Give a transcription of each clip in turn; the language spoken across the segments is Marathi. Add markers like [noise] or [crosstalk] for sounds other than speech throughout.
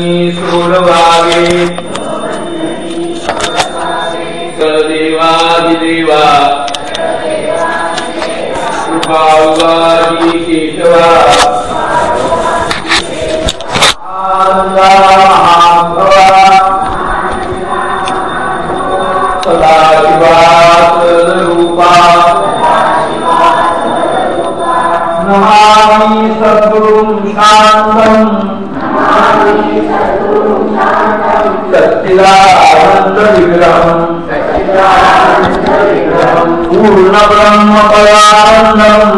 बंधनी सोडवावे सदेवादिदेवा कृपावादी केशवा. आनंदा महाभवा. सदाशिवा सदरूपा. नमामि सद्गुरुं शान्तम् पूर्ण पूर्णब्रह्मपरानन्दम्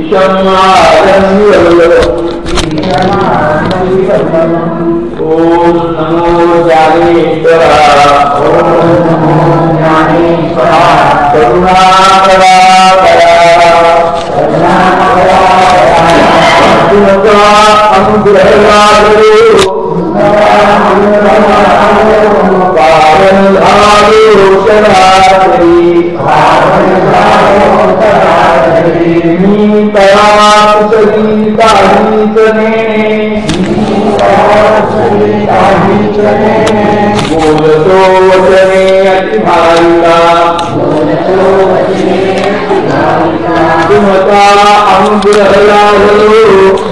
ईशम् ॐ नमो ज्ञानेश्वरा ओम नमो ज्ञानेश्वरा करुणाकरा। बोलतो वचने अतिभारिका सुमता अंग्रहलालो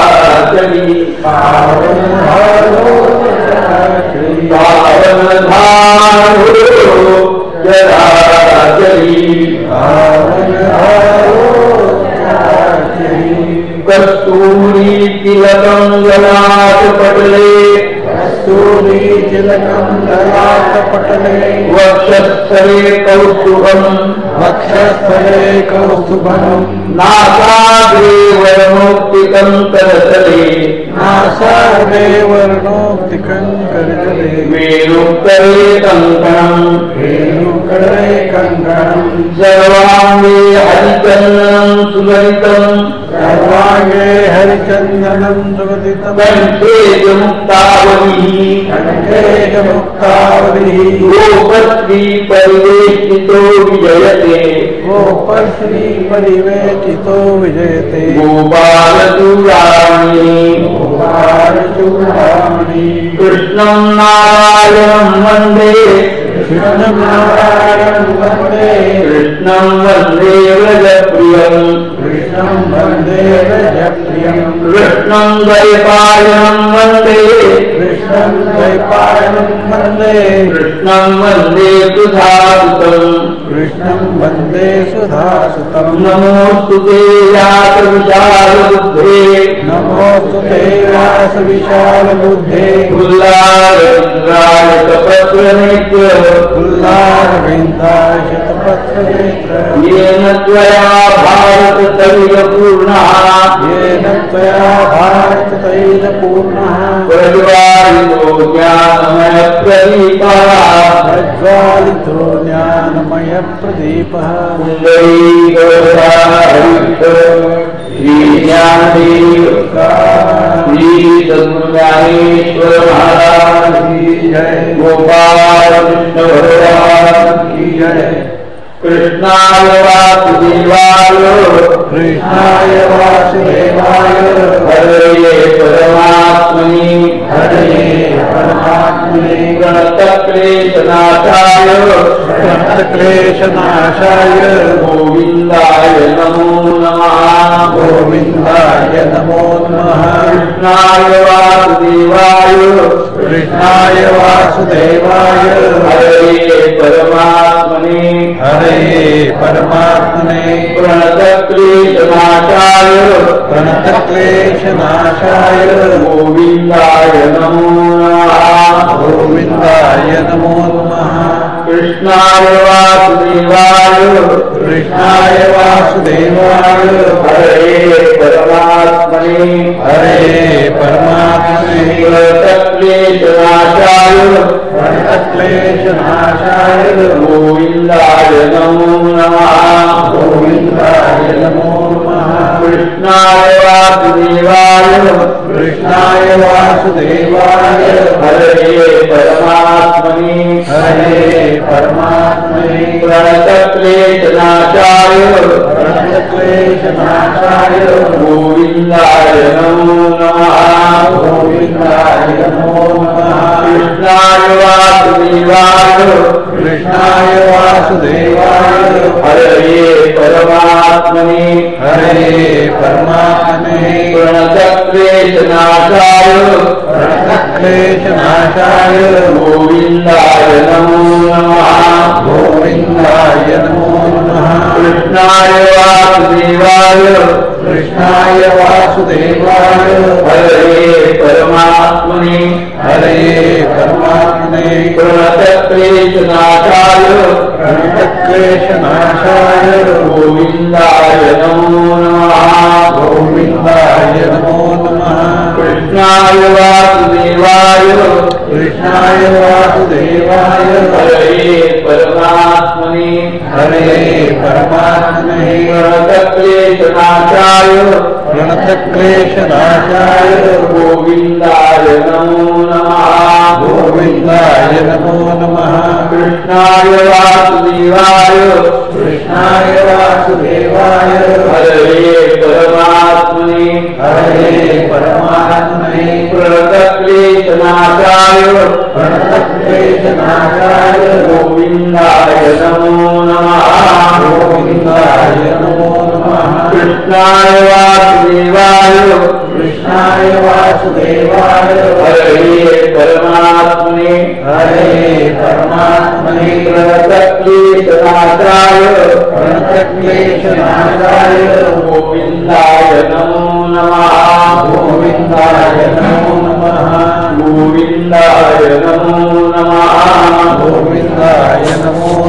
तिलकं जनाथ पटले। कस्तूरी तिलकं दयात पटले। वक्षस्थले कौस्तुभम् वक्षस्थले कौस्तुभम् नासाग्रे वर्णोक्तिकं करतले नासाग्रे वर्णोक्तिकं करतले वेणुत्तरे कङ्कणम्। वेणुकरे कङ्कणम् सर्वाङ्गे हरिचन्दनं सुललितम् सर्वाङ्गे हरिचन्दनं सुगदितं कण्ठे च मुक्तावलिः कण्ठे च मुक्तावलिः गोपश्री परिवेष्टितो विजयते। गोपश्री परिवेटितो विजयते। गोपालचूडामणि। गोपालचूडामणि। कृष्णं नारायणं वन्दे। कृष्णं नारायणं वन्दे। कृष्णं वन्दे व्रजप्रियम्। कृष्णं वन्दे व्रजप्रियम्। कृष्णं द्वैपायनं वन्दे। कृष्णं द्वैपायनं वन्दे। कृष्णं वन्दे सुधासुतम् कृष्णं वन्दे सुधासुतं नमोऽस्तु ते यातविशालबुद्धे नमोऽस्तु ते व्यासविशालबुद्धे उल्लारविन्द्राय तपस्वनेत्र उल्लारविन्दाय शतपत्रनेत्र येन त्वया भारततैलपूर्णः येन त्वया भारततैलपूर्णः प्रज्वालितो ज्ञानमयप्रदीपः। प्रज्वालितो ज्ञानमयप्रदीपः। श्रीसद्गुरुज्ञानेश्वर महाराज जय गोपाल भगवान की जय कृष्णाय वासुदेवाय कृष्णाय वासुदेवाय हरे परमात्मनि हरे परमात्मने गणतक्लेशनाशाय क्लेशनाशाय गोविन्दाय नमो नमः। गोविन्दाय नमो नमः। कृष्णाय वासुदेवाय कृष्णाय वासुदेवाय। हरे परमात्मने। हरे परमात्मने। प्रणतक्लेशनाशाय। प्रणतक्लेशनाशाय। गोविन्दाय नमो नमः। गोविन्दाय नमो नमः। कृष्णाय वासुदेवाय। कृष्णाय वासुदेवाय। हरे परमात्मने। हरे परमात्मने। क्लेशनाशाय प्रणतक्लेशनाशाय गोविन्दाय नमो नमः। गोविन्दाय नमो नमः। कृष्णाय वासुदेवाय। कृष्णाय वासुदेवाय। हरे परमात्मने। हरे परमात्मने प्रणतक्लेशनाशाय प्रणतक्लेशनाशाय गोविन्दाय नमो नमः। गोविन्दाय नमो नमः। कृष्णाय वासुदेवाय कृष्णाय वासुदेवाय हरे परमात्मने हरे परमात्मने प्रणतक्लेशनाशाय प्रणतक्लेशनाशाय गोविन्दाय नमो नमः गोविन्दाय नमो नमः कृष्णाय वासुदेवाय कृष्णाय वासुदेवाय हरे परमात्मने हरे परमात्मने प्रणतक्लेशनाशाय प्रणतक्लेशनाशाय गोविन्दाय कृष्णाय वासुदेवाय कृष्णाय वासुदेवाय हरे परमात्मने हरे परमात्मने प्रणतक्लेशनाशाय प्रणतक्लेशनाशाय गोविन्दाय नमो नमः गोविन्दाय नमो नमः कृष्णाय वासुदेवाय। कृष्णाय वासुदेवाय। हरे परमात्मने। हरे परमात्मने। प्रणतक्लेशनाशाय। प्रणतक्लेशनाशाय। गोविन्दाय नमो नमः। गोविन्दाय नमो नमः। कृष्णाय वासुदेवाय। कृष्णाय वासुदेवाय। हरे परमात्मने। हरे परमात्मने प्रणतक्लेशनाशाय गोविन्दाय नमो नमः। गोविन्दाय नमो नमः। गोविन्दाय नमो नमः। गोविन्दाय नमः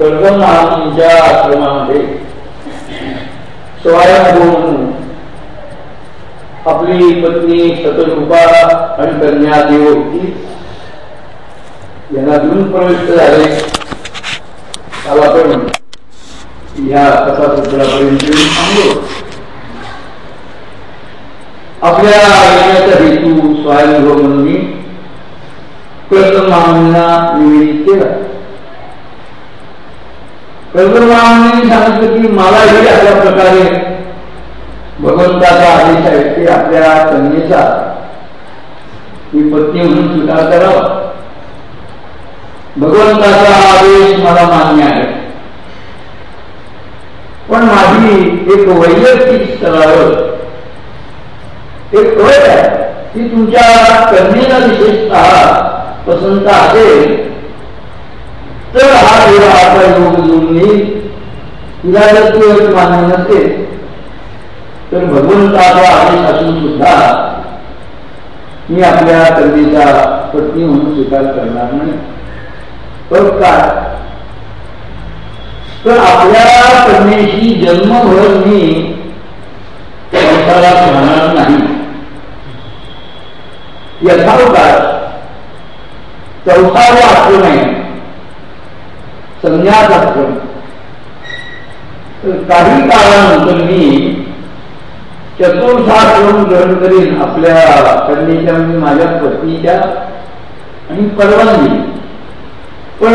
कल्पनाच्या आश्रमामध्ये स्वयंभू आपली पत्नी शतरूपा आणि कन्या देव होती यांना घेऊन प्रविष्ट झाले. त्याला आपण या कथासूत्रापर्यंत येऊन थांबलो आपल्या आयुष्याचा हेतू स्वयंभू हो म्हणून मी कल्पनांना निवेदित केला. कल्पनांनी सांगितलं की मलाही अशा प्रकारे भगवंताचा आदेश आहे ते आपल्या कन्येचा मी पत्नी म्हणून स्वीकार करावा. भगवंताचा आदेश मला मान्य आहे. पण माझी एक वैयक्तिक स्तरावर एक कळ आहे. की तुमच्या कन्येला विशेषतः पसंत असेल तर हा देव आपला योग जोडणी तुला जर तू मान्य नसेल तर भगवंताचा आदेश असून सुद्धा मी आपल्या कन्येचा पत्नी म्हणून स्वीकार करणार नाही. तर काय? तर आपल्या कन्येशी जन्मभर मी संसारात राहणार नाही. यथावकाश चौथा जो आश्रम आहे? संन्यास आश्रम तर काही काळानंतर मी चतुर्थाश्रम ग्रहण करीन? आपल्या कन्येच्या म्हणजे माझ्या पत्नीच्या आणि परवानगी. पण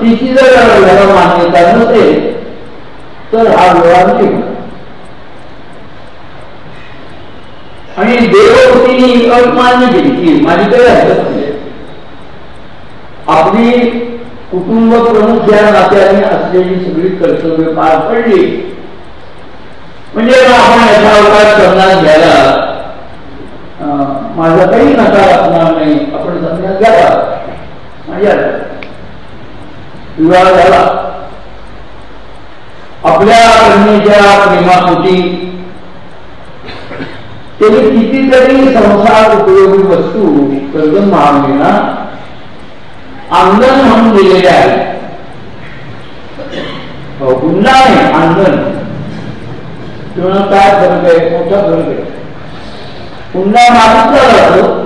तिची जर याला मान्यता नसेल तर हा विवाह नाही होणार. आणि देवभक्तीने अमान्य केली की माझीकडे हरकत नाही आपली कुटुंब प्रमुख या नात्याने असलेली सगळी कर्तव्य पार पडली. म्हणजे आपण याचा अवकाश करणार घ्यायला माझा काही नकार असणार नाही. आपण संन्यास घ्यावा म्हणजे विवाह झाला. आपल्या कन्येच्या प्रेमापोटी त्यांनी कितीतरी संसार उपयोगी वस्तू कर्ज महामंडळींना अंगण म्हणून दिलेले आहे. हो, पुन्हा आहे अंगण. किंवा काय फरक आहे? मोठा फरक आहे? हुंडा मागितला जातो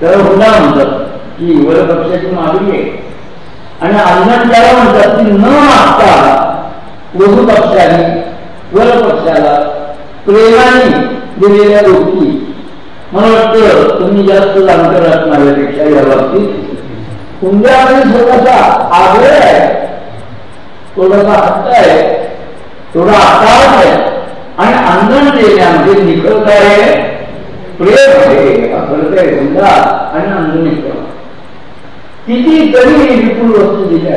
त्याला हुंडा म्हणतात. की वरपक्षाची मागणी आहे. आणि अंगण त्याला म्हणतात की न मागता वधू पक्षाने वर पक्षाला प्रेमाने दिलेल्या गोष्टी. मला वाटतं तुम्ही जास्त जाणकार असणाऱ्यापेक्षा या बाबतीत. तुमच्याकडे थोडासा आग्रह आहे. थोडासा हट्ट आहे. थोडा आकार आहे. आणि अंगण देण्यामध्ये निकट आहे. प्रेम आहे. फरक आहे आणि अंगण निकट किती तरी विपुल वस्तू दिल्या.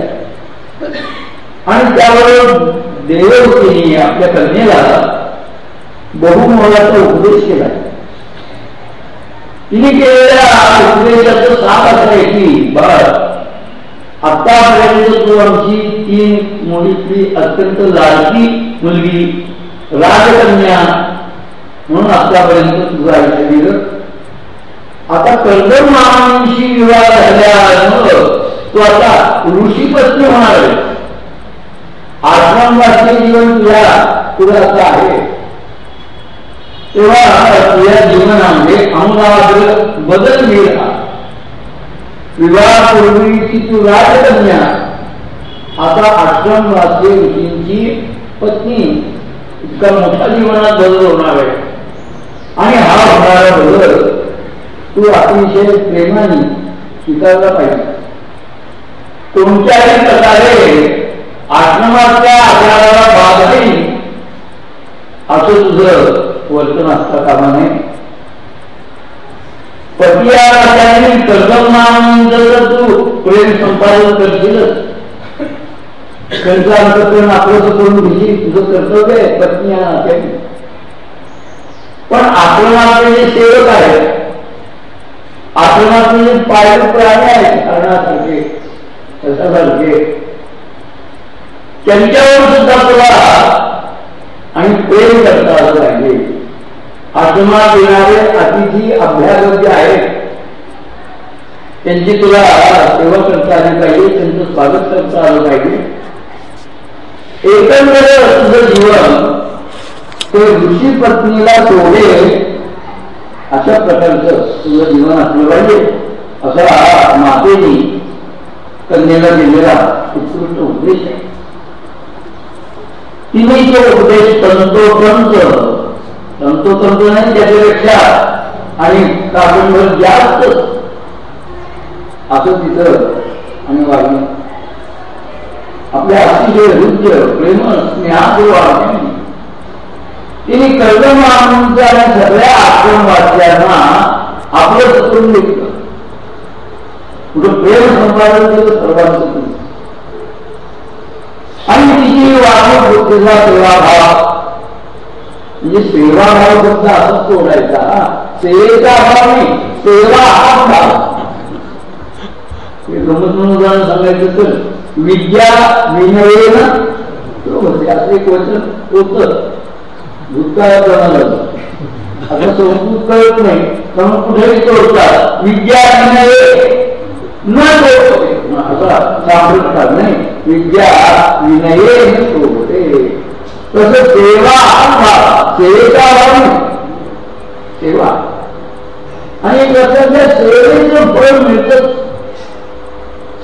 आणि त्यावर देवतेने आपल्या कन्येला बहुमोलाचा उपदेश केला. तिने केलेल्या उपदेशाचं साप असं आहे की बर आतापर्यंत तू आमची तीन मुलीतली अत्यंत लाडकी मुलगी राजकन्या म्हणून आतापर्यंत तुझं आयुष्य गेलं आता कर्दम विवाह झाल्यामुळं तू आता ऋषी पत्नी होणार आहे. आश्रमवासी जीवन तुझ्या तुला आता आहे. तेव्हा या जीवनामध्ये अंगावर बदल मिळा विवाहापूर्वीची तू राजकन्या. आता आश्रमवासी ऋषींची पत्नी. इतका मोठा जीवनात बदल होणार आहे. आणि हा होणारा बदल तू अतिशय प्रेमाने स्वीकारला पाहिजे. कोणत्याही प्रकारे आश्रमाच्या आचाराला बाध नाही असं तुझं वर्तन असता कामा नये पती कर्तव्य जर तू प्रेम संपादन करशील अंतकरण आपलं करून घेशील तुझं कर्तव्य आहे पत्नी या नात्याने पण आश्रमातले जे सेवक आहेत आश्रमातले जे पायक प्राणी आहेत कारणासारखे म्हणजे कशासारखे त्यांच्यावर सुद्धा तुला आणि प्रेम करता आलं पाहिजे. आत्मा येणारे अतिथी अभ्यागत जे आहेत. त्यांची तुला सेवा करता आली पाहिजे त्यांचं स्वागत करता आलं पाहिजे. एकंदर तुझं जीवन ते ऋषी पत्नीला जोडे अशा प्रकारचं तुझं जीवन असलं पाहिजे. असा मातेनी कन्येला दिलेला उत्कृष्ट उपदेश आहे. तिने तो उपदेश तंतोतंत तंतोतंत नाही त्याच्यापेक्षा आणि कादंबर जास्त. असं तिथं आणि वागणं आपल्या अतिशय हृदय प्रेम स्नेहाचं वागणे. तिने कर्जमानूंच्या आणि सगळ्या आश्रमवासियांना आपलं सत्रून घेतलं कुठं प्रेम संपादन केलं सर्वांचं आणि तिची वागणूक बुद्धीचा सेवाभाव म्हणजे सेवा भाव शब्द असंच सोडायचा. सेवेचा भाव नाही सेवा हा भाव. हे गमत उदाहरण सांगायचं तर विद्या विनयेन म्हणजे असं एक वचन होत. भूतकाळात जाणार आता संस्कृत कळत नाही पण कुठेही तोडतात विद्या विनये न असा साम्प्रत नाही. विद्या विनये शोभते तसं सेवा सेवेचा सेवा. आणि कसं सेवेचं फळ मिळत.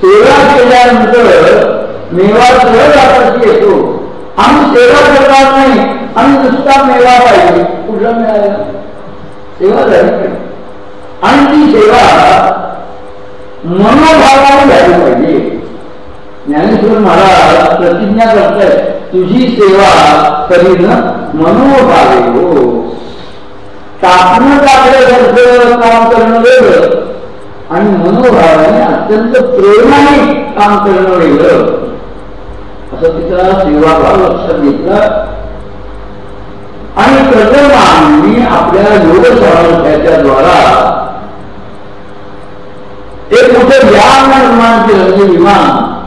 सेवा केल्यानंतर मेवा सहज हातात येतो. आम्ही सेवा करणार नाही आणि नुसता मेवा पाहिजे. कुठला मिळाला सेवा झाली पाहिजे. आणि ती सेवा मनोभावाने झाली पाहिजे. ज्ञानेश्वर महाराज प्रतिज्ञा करताय तुझी सेवा करीन मनोभावे हो. टाकणं काम करणं वेगळं आणि मनोभावाने अत्यंत प्रेमाने काम करणं वेगळं. असं तिचा सेवाभाव लक्षात घेतला आणि कर्ममानी आपल्या योग सामर्थ्याच्या द्वारा एक मोठं व्यायाम निर्माण केलं म्हणजे विमान.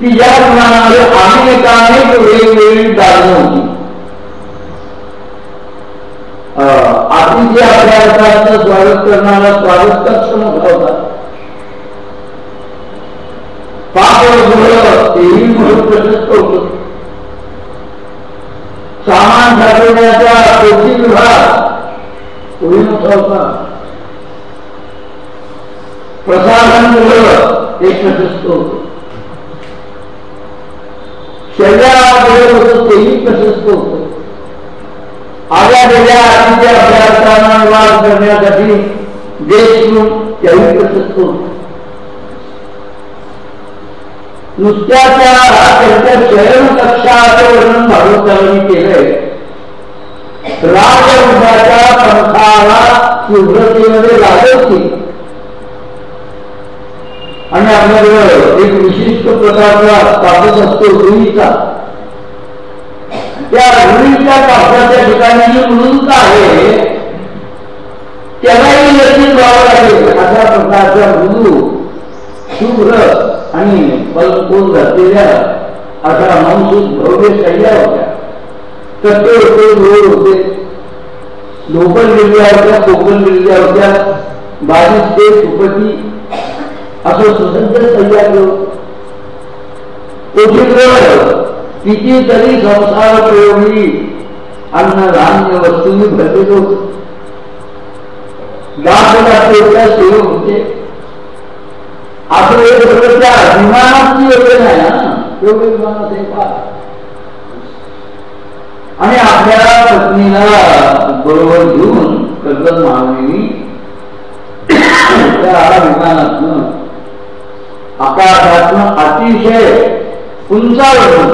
की ज्या विमानामध्ये अनेक अनेक वेगवेगळी दारणं होती। अतिथी आपल्या स्वागत करणारा स्वागत कक्ष मोठा होता पाप तेही म्हणून प्रशस्त होत सामान साठवण्याचा कृषी विभाग तोही मोठा होता प्रसाधन गृह हे प्रशस्त होत शरीरामध्ये तेही प्रशस्त आल्या गेल्या अतिथ्य अभ्यासांना निवास करण्यासाठी देश त्याही प्रशस्त होत नुसत्या त्यांच्या शयन कक्षाचं वर्णन भागवतांनी केलंय. राजवंशाच्या पंथाला तीव्रतेमध्ये लागवती आणि आपल्याजवळ एक विशिष्ट प्रकारचा कापूस असतो रुईचा. त्या रुईच्या कापसाच्या ठिकाणी म्हणून आहे त्यालाही लक्षित व्हावं लागेल. अशा प्रकारचा मृदू शुभ्र आणि पलकोन घातलेल्या अशा मंसूद भव्य शैल्या होत्या. कट्टे होते रोड होते. लोकल लिहिल्या होत्या कोकण लिहिल्या होत्या बावीस ते सुपती असं स्वतंत्र सह्या कितीतरी संसार प्रयोगी अन्न धान्य वस्तूंनी भरलेलो होते. आपलं एक विमानाची योजना आहे ना तेवढे विमानात एक आणि आपल्या पत्नीला बरोबर घेऊन कर्जत महादेवी त्या आकाशातनं अतिशय उंचावरून.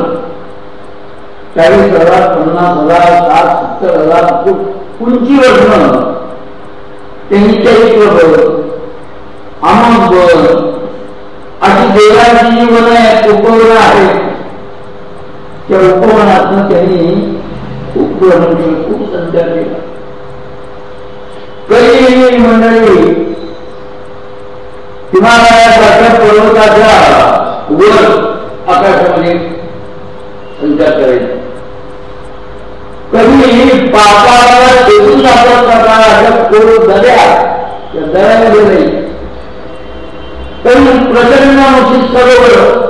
चाळीस हजार पन्नास हजार सात सत्तर हजार फूट उंचीवरनं त्यांनी चरित्र बळ अशी देवाची जी वन आहे उपवन आहे. त्या उपवनातनं त्यांनी खूप खूप संचार केला. कधी मंडळी हिमालयासारख्या पर्वताच्या वर आकाशामध्ये संचार करायचा. कधी पापाला शोधून दाखवत जातात अशा कोर दऱ्या त्या दऱ्यामध्ये नाही. कधी प्रचंड मोठी सरोवर.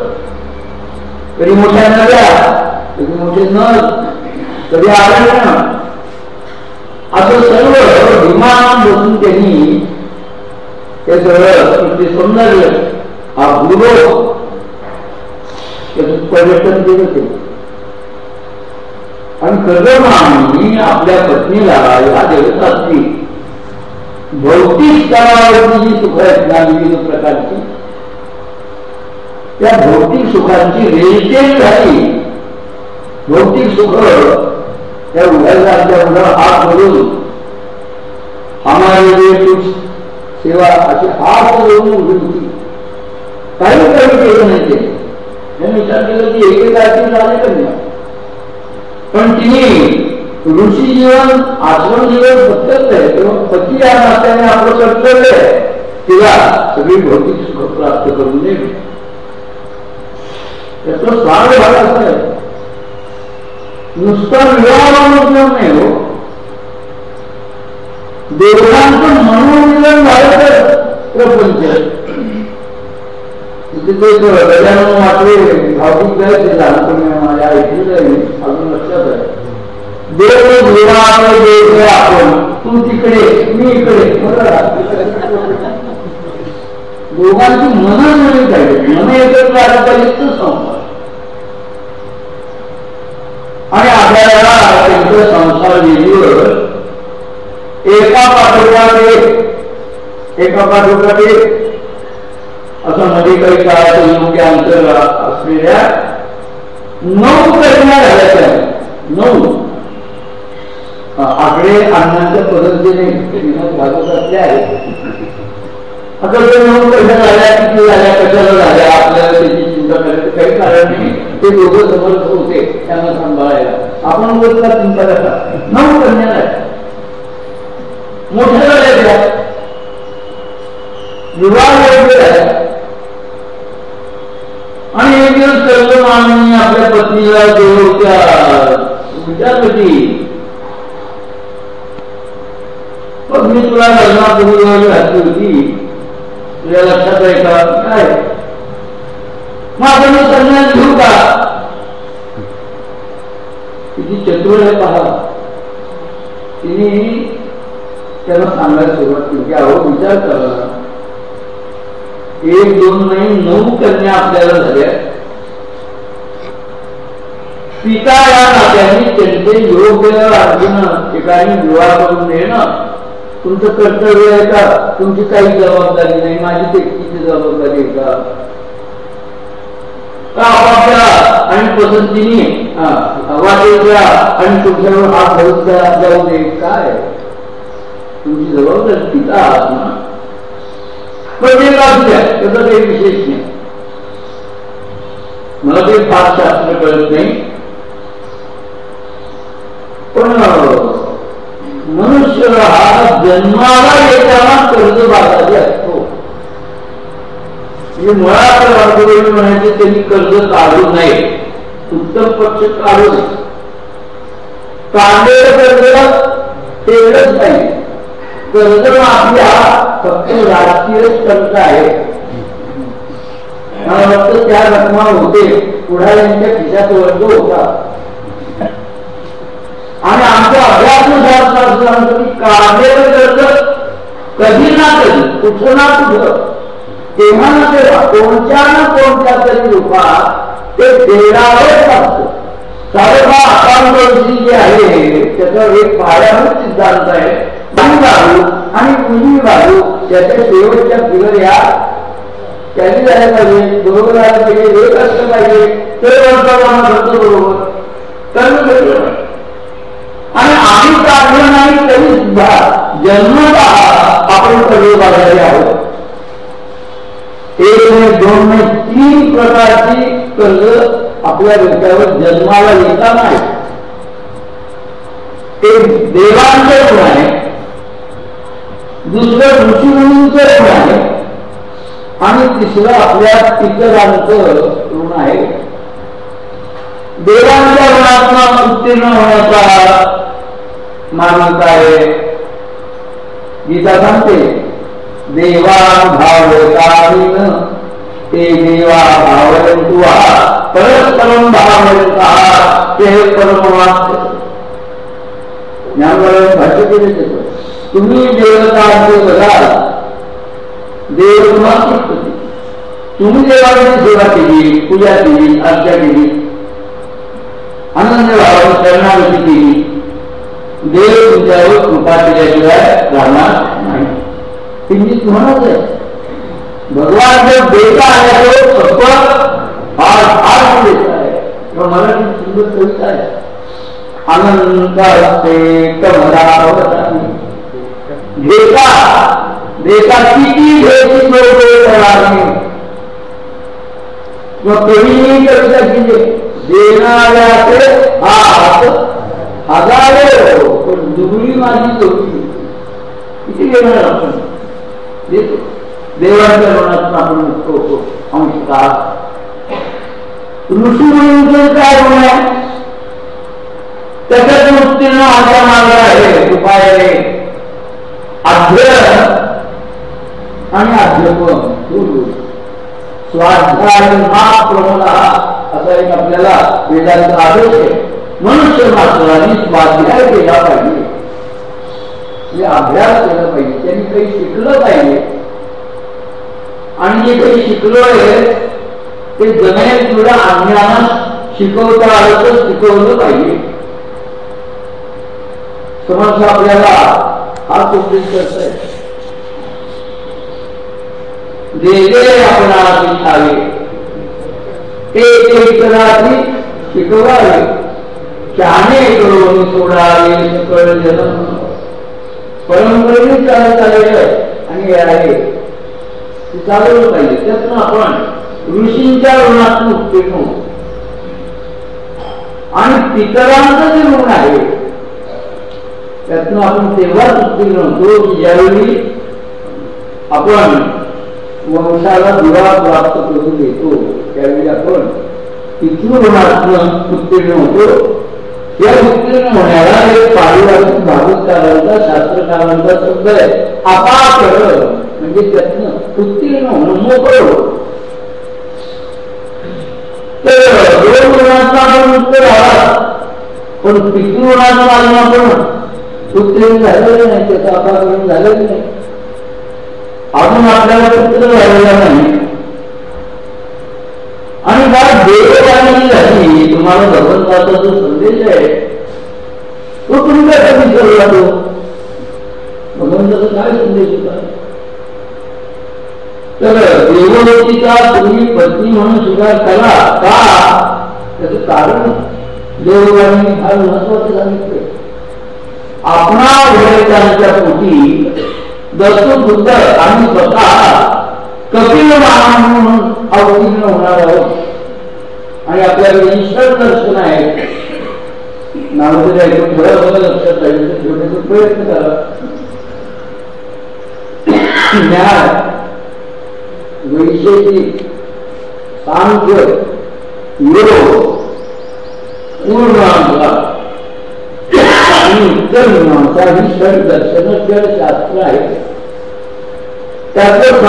कधी मोठ्या नद्या कधी मोठे नद कधी आरण्य असं सर्व विमान बसून त्यांनी ते सगळं सौंदर्य हा भूलोक त्याचं पर्यटन केलं ते. आणि कर्जमानी आपल्या पत्नीला या देवताची भौतिक स्तरावरती जी सुख आहेत ना विविध प्रकारची त्या भौतिक सुखांची रेलचेल झाली. भौतिक सुख त्या उघड्याच्या मुलं हात धरून हमारे सेवा अशी हात धरून उभी होती. काही काही केलं नाही ते विचार केलं की एकेकाची झाले का नाही पण तिने ऋषी जीवन आश्रम जीवन सत्यच आहे. पती या नात्याने आपलं कर्तव्य आहे. तिला सगळी भौतिक सुख प्राप्त करून दे त्याचा स्वार्थ भाग असा आहे नुसता विवाह उपयोग नाही हो, देवतांचं मनोरंजन झालं तर प्रपंच गजानन देवाकडे देव आपण तू तिकडे मी इकडे दोघांची मन मिळत आहे मन एकत्र आलं पाहिजे संसार। आणि आपल्याला त्यांच्या संसार विधीवर एका पाठोपाठ एका पाठोपाठ असं मध्ये काही काळाचं योग्य अंतर असलेल्या नऊ कन्या झाल्याच्या नऊ. आकडे अन्नाच्या पद्धतीने भागत असले आहेत. आता ते नऊ कशा झाल्या किती झाल्या कशाला झाल्या आपल्याला त्याची चिंता करायची काही कारण नाही. ते दोघं समर्थ होते त्यांना सांभाळायला. आपण बोलता चिंता कसा? नऊ कन्या आहे मोठ्या झाल्या विवाह योग्य आहे आणि एक दिवस कर्ज मानून आपल्या पत्नीला देवच्या विचारलं की मग मी तुला लग्नापूर्वी घातली होती. तुझ्या लक्षात आहे का? काय? मग आपण संन्यास घेऊ का? तिची चतुर आहे पहा. तिने त्याला सांगायला सुरुवात केली की अहो विचार करा. एक दोन नाही नऊ कन्या आपल्याला झाल्या. पिता या नात्याने त्यांचे योग्य अर्जुन ठिकाणी विवाह करून देणं. तुमचं कर्तव्य आहे का? तुमची काही जबाबदारी नाही. माझी व्यक्तीची जबाबदारी आहे का? आपापल्या आणि पसंतीने? वाटेच्या आणि तुमच्यावर हात धरून जाऊ दे काय? तुमची जबाबदारी पिता आहात ना पण द्या त्याचा काही विशेष नाही. मला ते फार शास्त्र कळत नाही. पण मनुष्य हा जन्माला येताना कर्ज बाजारी असतो. म्हणजे मुळात वाटोवडी म्हणायचे त्यांनी कर्ज काढू नये. उत्तम पक्ष काढू नये. कांदेलं कर्ज तेवढंच नाही कर्ज आपल्या फक्त राजकीय कर्ज आहे मला वाटतं त्या रकमा होते पुढाऱ्यांच्या खिशात वर्ग होता आणि आमचा अभ्यास काढलेलं कर्ज कधी ना कधी कुठं ना कुठं तेव्हा ना तेव्हा कोणत्या ना कोणत्या तरी रूपात ते देणारच असतं कारण हा अकाउंट जे आहे त्याचा एक पायाभूत सिद्धांत आहे. डावी बाजू आणि उजवी बाजू त्याच्या शेवटच्या फिगर या त्यांनी जायला पाहिजे. बरोबर जायला पाहिजे एक असलं पाहिजे. ते वर्तमान घडतो बरोबर. कर्म आणि आम्ही काढलं नाही तरी सुद्धा जन्मत आपण सगळे बघायला आहोत. एक नाही दोन नाही तीन प्रकारची कर्ज आपल्या डोक्यावर जन्माला येता नाही ते देवांचे गुण आहे दुसरं ऋषीमुनींचे ऋण आहे. आणि तिसरं आपल्या इतरांचं ऋण आहे. देवांच्या ऋणात्मा उत्तीर्ण होण्याचा मानक आहे. गीता सांगते देवा भावकालीन ते देवा भावयंतु परस्परम भावयंता ते परमवाक्य ज्ञानवरून भाष्य केले तुम्ही देवतांचे बघाल देव तुम्हाला तुम्ही देवाची सेवा केली, पूजा केली आज्ञा केली, आनंद भावाने शरणागती केली. देव तुमच्यावर कृपा केल्याशिवाय राहणार नाही. ती मी तुम्हालाच आहे. भगवान जर देता आल्यावर सत्व फार फार देत आहे. किंवा मराठी सुंदर कविता आहे. अनंत असते कमलावतानी देता देता किती भेटी लोक किंवा कवीने कविता केली देणाऱ्याचे हात हजारो पण दुबळी माझी जोडी किती घेणार आपण देतो देवाच्या मनातून आपण मुक्त होतो अंशतः ऋषीमुनींचे काय गुण आहे त्याच्यात मुक्तीनं माझा मार्ग आहे उपाय आहे आणि अध्यापन स्वाध्याय महाप्रमला असा एक आपल्याला वेदांचा आदेश आहे. मनुष्य मात्राने स्वाध्याय केला पाहिजे. म्हणजे अभ्यास केला पाहिजे. त्यांनी काही शिकलं पाहिजे. आणि जे काही शिकलो आहे ते जमेल तुला अज्ञानात शिकवता आलं तर शिकवलं पाहिजे. समज आपल्याला हा तो आहे देगे आपणा शिकावे एक इतराची शिकवावे. त्याने करून सोडावे सकळ जन्म. परंपरेने चालत आलेलं आणि आहे. ते चालवलं पाहिजे. त्यातून आपण ऋषींच्या ऋणातून उत्तीर्ण आणि पितरांचं जे ऋण आहे त्यातनं आपण तेव्हा उत्तीर्ण होतो की ज्यावेळी आपण वंशाला दुरा प्राप्त करून देतो त्यावेळी आपण पितृऋणातनं उत्तीर्ण होतो. या उत्तीर्ण होण्याला एक पारिवारिक भागवतकारांचा शास्त्रकारांचा शब्द आहे. अपाकर म्हणजे त्यातनं उत्तीर्ण होणं मोकळ तर दोन गुणांचा आपण उत्तर आला. पण पितृणाचा आपण पण उत्तीर्ण झालेलं नाही त्याचा अपाकरण झालेलं नाही. अजून आपल्याला पुत्र झालेला नाही. आणि काय देववाणी झाली तुम्हाला भगवंताचा जो संदेश आहे तो तुम्ही कसा करू लागतो? भगवंताचा काय संदेश होता? तर देवलोकीचा तुम्ही पत्नी म्हणून स्वीकार करा का? त्याचं कारण देववाणी फार महत्वाचं सांगितलं आपणा वडिलांच्या पोटी दत्तबुद्ध आणि स्वतः कपिल महान म्हणून अवतीर्ण होणार आहोत. आणि आपल्याकडे ईश्वर दर्शन आहे नावतरी ऐकून थोडं लक्षात राहील ठेवण्याचा प्रयत्न करा. न्याय वैशेषिक सांख्य योग आणि उत्तर मीमांसा ही षड दर्शन षड शास्त्र आहे त्याचं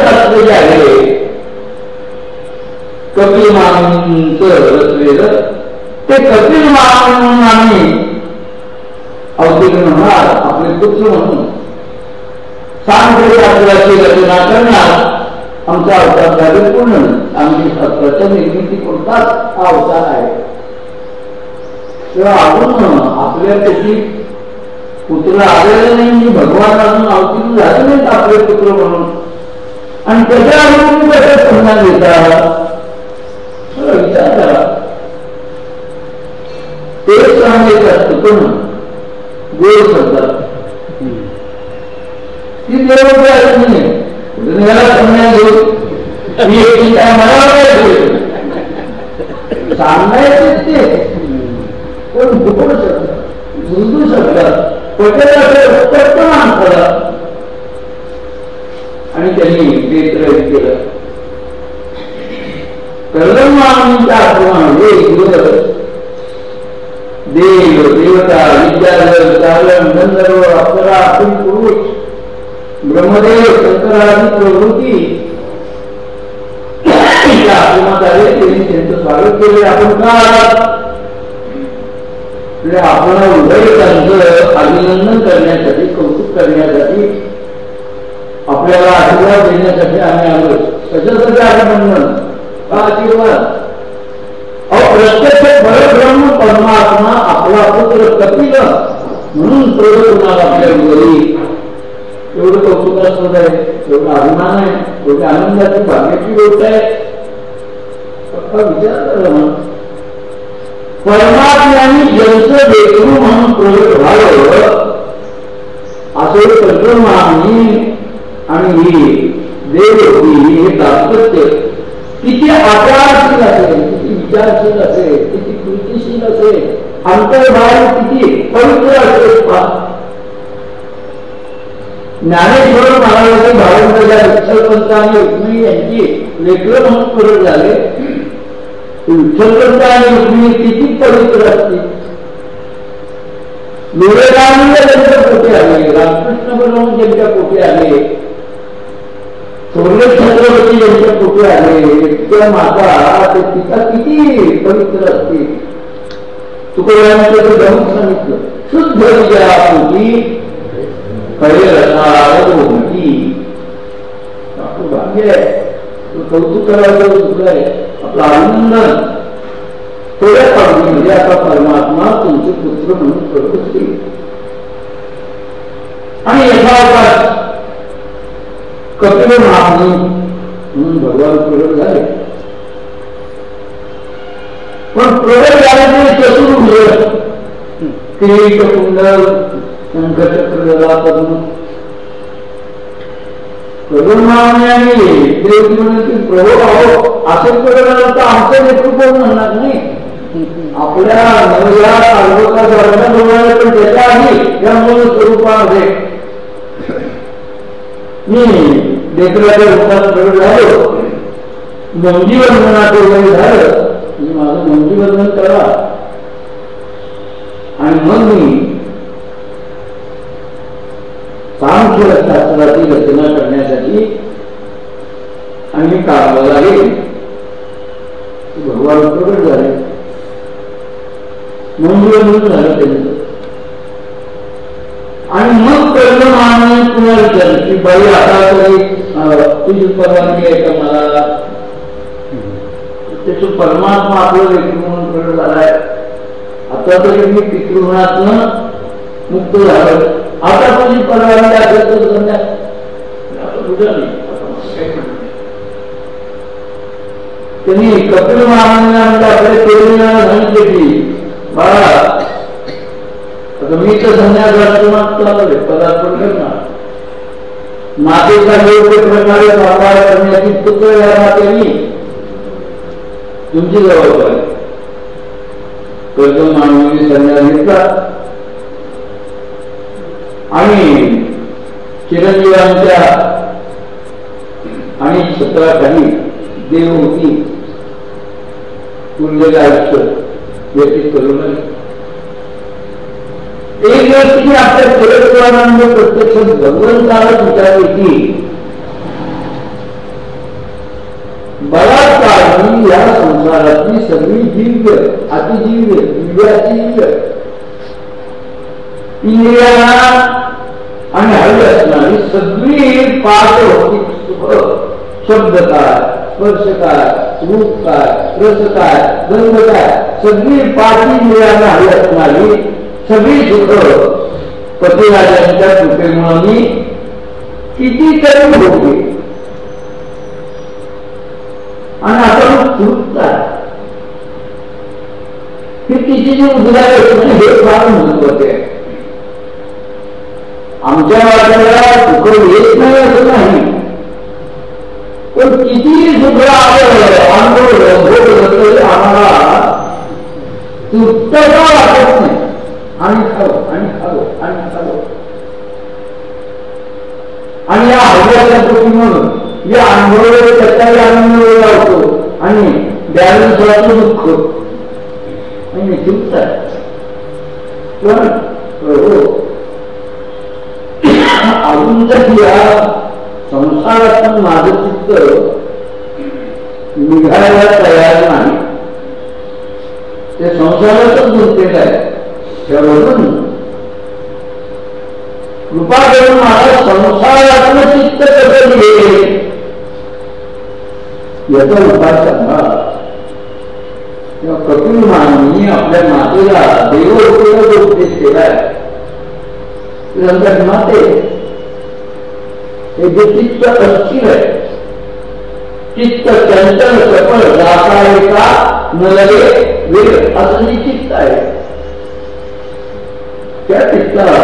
शास्त्र जे आहे ते अवतीर्ण होणार आपले पुत्र म्हणून सांख्य शास्त्राची रचना करणार आमचा अवतार झाले पूर्ण. आमची शास्त्राच्या निर्मिती कोणताच हा अवतार आहे. तेव्हा अजून आपल्यापैकी पुत्र आलेले नाही म्हणजे भगवान अजून अवतीर्ण झाले नाहीत आपले पुत्र म्हणून? आणि त्याच्या अजून घेता? विचार करा. तेच सांगायचं असतं पण गोड ती देवाची नाही? मी काय मला सांगायचं ते. कोण झुकवू शकत झुंजू शकतात. पटेल असेल स्पष्ट आणि त्यांनी पेत्र केलं. देव देवता विद्याधर चालन गंधर्व अप्सरा अखिल पुरुष ब्रह्मदेव शंकरादी प्रवृत्ती आश्रमात आले त्यांनी त्यांचं स्वागत केले. आपण का म्हणजे आपण उभय त्यांचं अभिनंदन करण्यासाठी कौतुक करण्यासाठी आपल्याला आशीर्वाद देण्यासाठी आम्ही आलो. कशासाठी अभिनंदन का आशीर्वाद. प्रत्यक्ष परब्रह्म परमात्मा आपला पुत्र कपिल म्हणून प्रगत होणार आपल्या घरी. एवढं कौतुकास्पद आहे एवढं अभिमान आहे एवढ्या आनंदाची भाग्याची गोष्ट आहे. विचार करा परमात्म्याने ज्यांचं लेकरू म्हणून प्रगट व्हावं असे संक्रमानी आणि ही देवती हे दाम्पत्य. किती आचारशील असेल किती विचारशील असेल किती कृतीशील असेल अंतर्भाव किती पवित्र असेल ज्ञानेश्वर महाराजांचे भावंडाच्या विठ्ठलपंत आणि रुक्मिणी यांची लेखलं म्हणून प्रगट झाले. विठ्ठलपंत आणि रुक्मिणी किती पवित्र असते विवेकानंद त्यांच्या पोटे आले रामकृष्ण बरोबर त्यांच्या पोटे आले थोरले छत्रपती यांच्या पोटे आले त्या माता ते पिता किती पवित्र असतील? तुकोबांचं जाऊन सांगितलं शुद्ध विजया पोटी खरे रसाळी भाग्य कौतुक करायचं दुसरं आहे. आपला अभिनंदन थोड्या पावतीमध्ये आता परमात्मा तुमचे पुत्र म्हणून प्रकट केले आणि यथावकाश कपिल महामनी म्हणून भगवान प्रगट झाले. पण प्रगट झाल्याचे चतुर्भुज किरीट कुंडल शंखचक्र पद्म देव प्रभू आहो असं तर आमचं नेतृत्व म्हणणार नाही. आपल्या नवया पार्वताप्रमाणे पण त्याच्या आधी या मूळ स्वरूपामध्ये मी लेकराच्या रूपात प्रगट झालो. मंजीवर्धनाचं वय झालं. माझं माझं मंजीवर्धन करा. आणि मग मी सांख्य शास्त्राची रचना करण्यासाठी आणि कामाला गेले भगवान प्रगट झाले. म्हणून झालं त्यांचं. आणि मग कळलं मानवाने पुन्हा विचार की बाई आता तरी तुझी परवानगी आहे का मला? त्याचं परमात्मा आपलं व्यक्ती म्हणून प्रगट झालाय. आता तरी मी पितृणातनं मुक्त झालं. आता तुझी परवानगी असेल तर समजा त्यांनी कपिल महाराजांना म्हणजे आपल्या तेरीला सांगितले की बाळा आता मी तर संन्यास राष्ट्रमात पदार्पण करणार मातेचा योग्य प्रकारे वापर करण्याची पुत्र या मातेनी तुमची जबाबदारी. कर्ज मानवी संन्यास घेतला. आणि चिरंजीवांच्या आणि छत्राखाली देव होती. उरलेलं आयुष्य व्यतीत करू नये. एक व्यक्ती आपल्या चरित्रानंद प्रत्यक्ष भगवंताला विचारले की बलात्कार या संसारातली सगळी दिव्य अतिदिव्य दिव्याची इंद्रियांना आणि हवी असणारी सगळी सुख शब्द काय स्पर्श काय रूप काय रस काय गंध काय सगळी पाच इंद्रियांना हवी असणारी सगळी सुख पतिराजांच्या कृपेमुळे मी कितीतरी होते आणि आता मग चुकतात ही। तिची जी उद्गार हे फार महत्वाचे आहे आमच्या वाट्याला सुख येत नाही असं नाही. पण किती सुख आलं अनुभव आम्हाला तृप्त का वाटत नाही. आणि खावं आणि खावं आणि खावं आणि या हव्याच्या कृती म्हणून या अनुभवाला त्याचाही आनंद लावतो आणि बॅलन्स राहतो दुःख. आणि चुकतात पण हो, अजून जर या संसारातून माझं चित्त निघायला तयार नाही. ते संसारातच गुंतलेलं आहे. त्यावरून कृपा करून मला संसारातलं चित्त कसं निघेल? याचा उपाय सांगा. कपिल मानवी आपल्या मातेला देव उपदेश केला आहे नंतर माते हे। जे चित्त अस्थिर आहे चित्त चंचल सफल रासायिका न लगे वेळ असं जे चित्त आहे त्या चित्ताला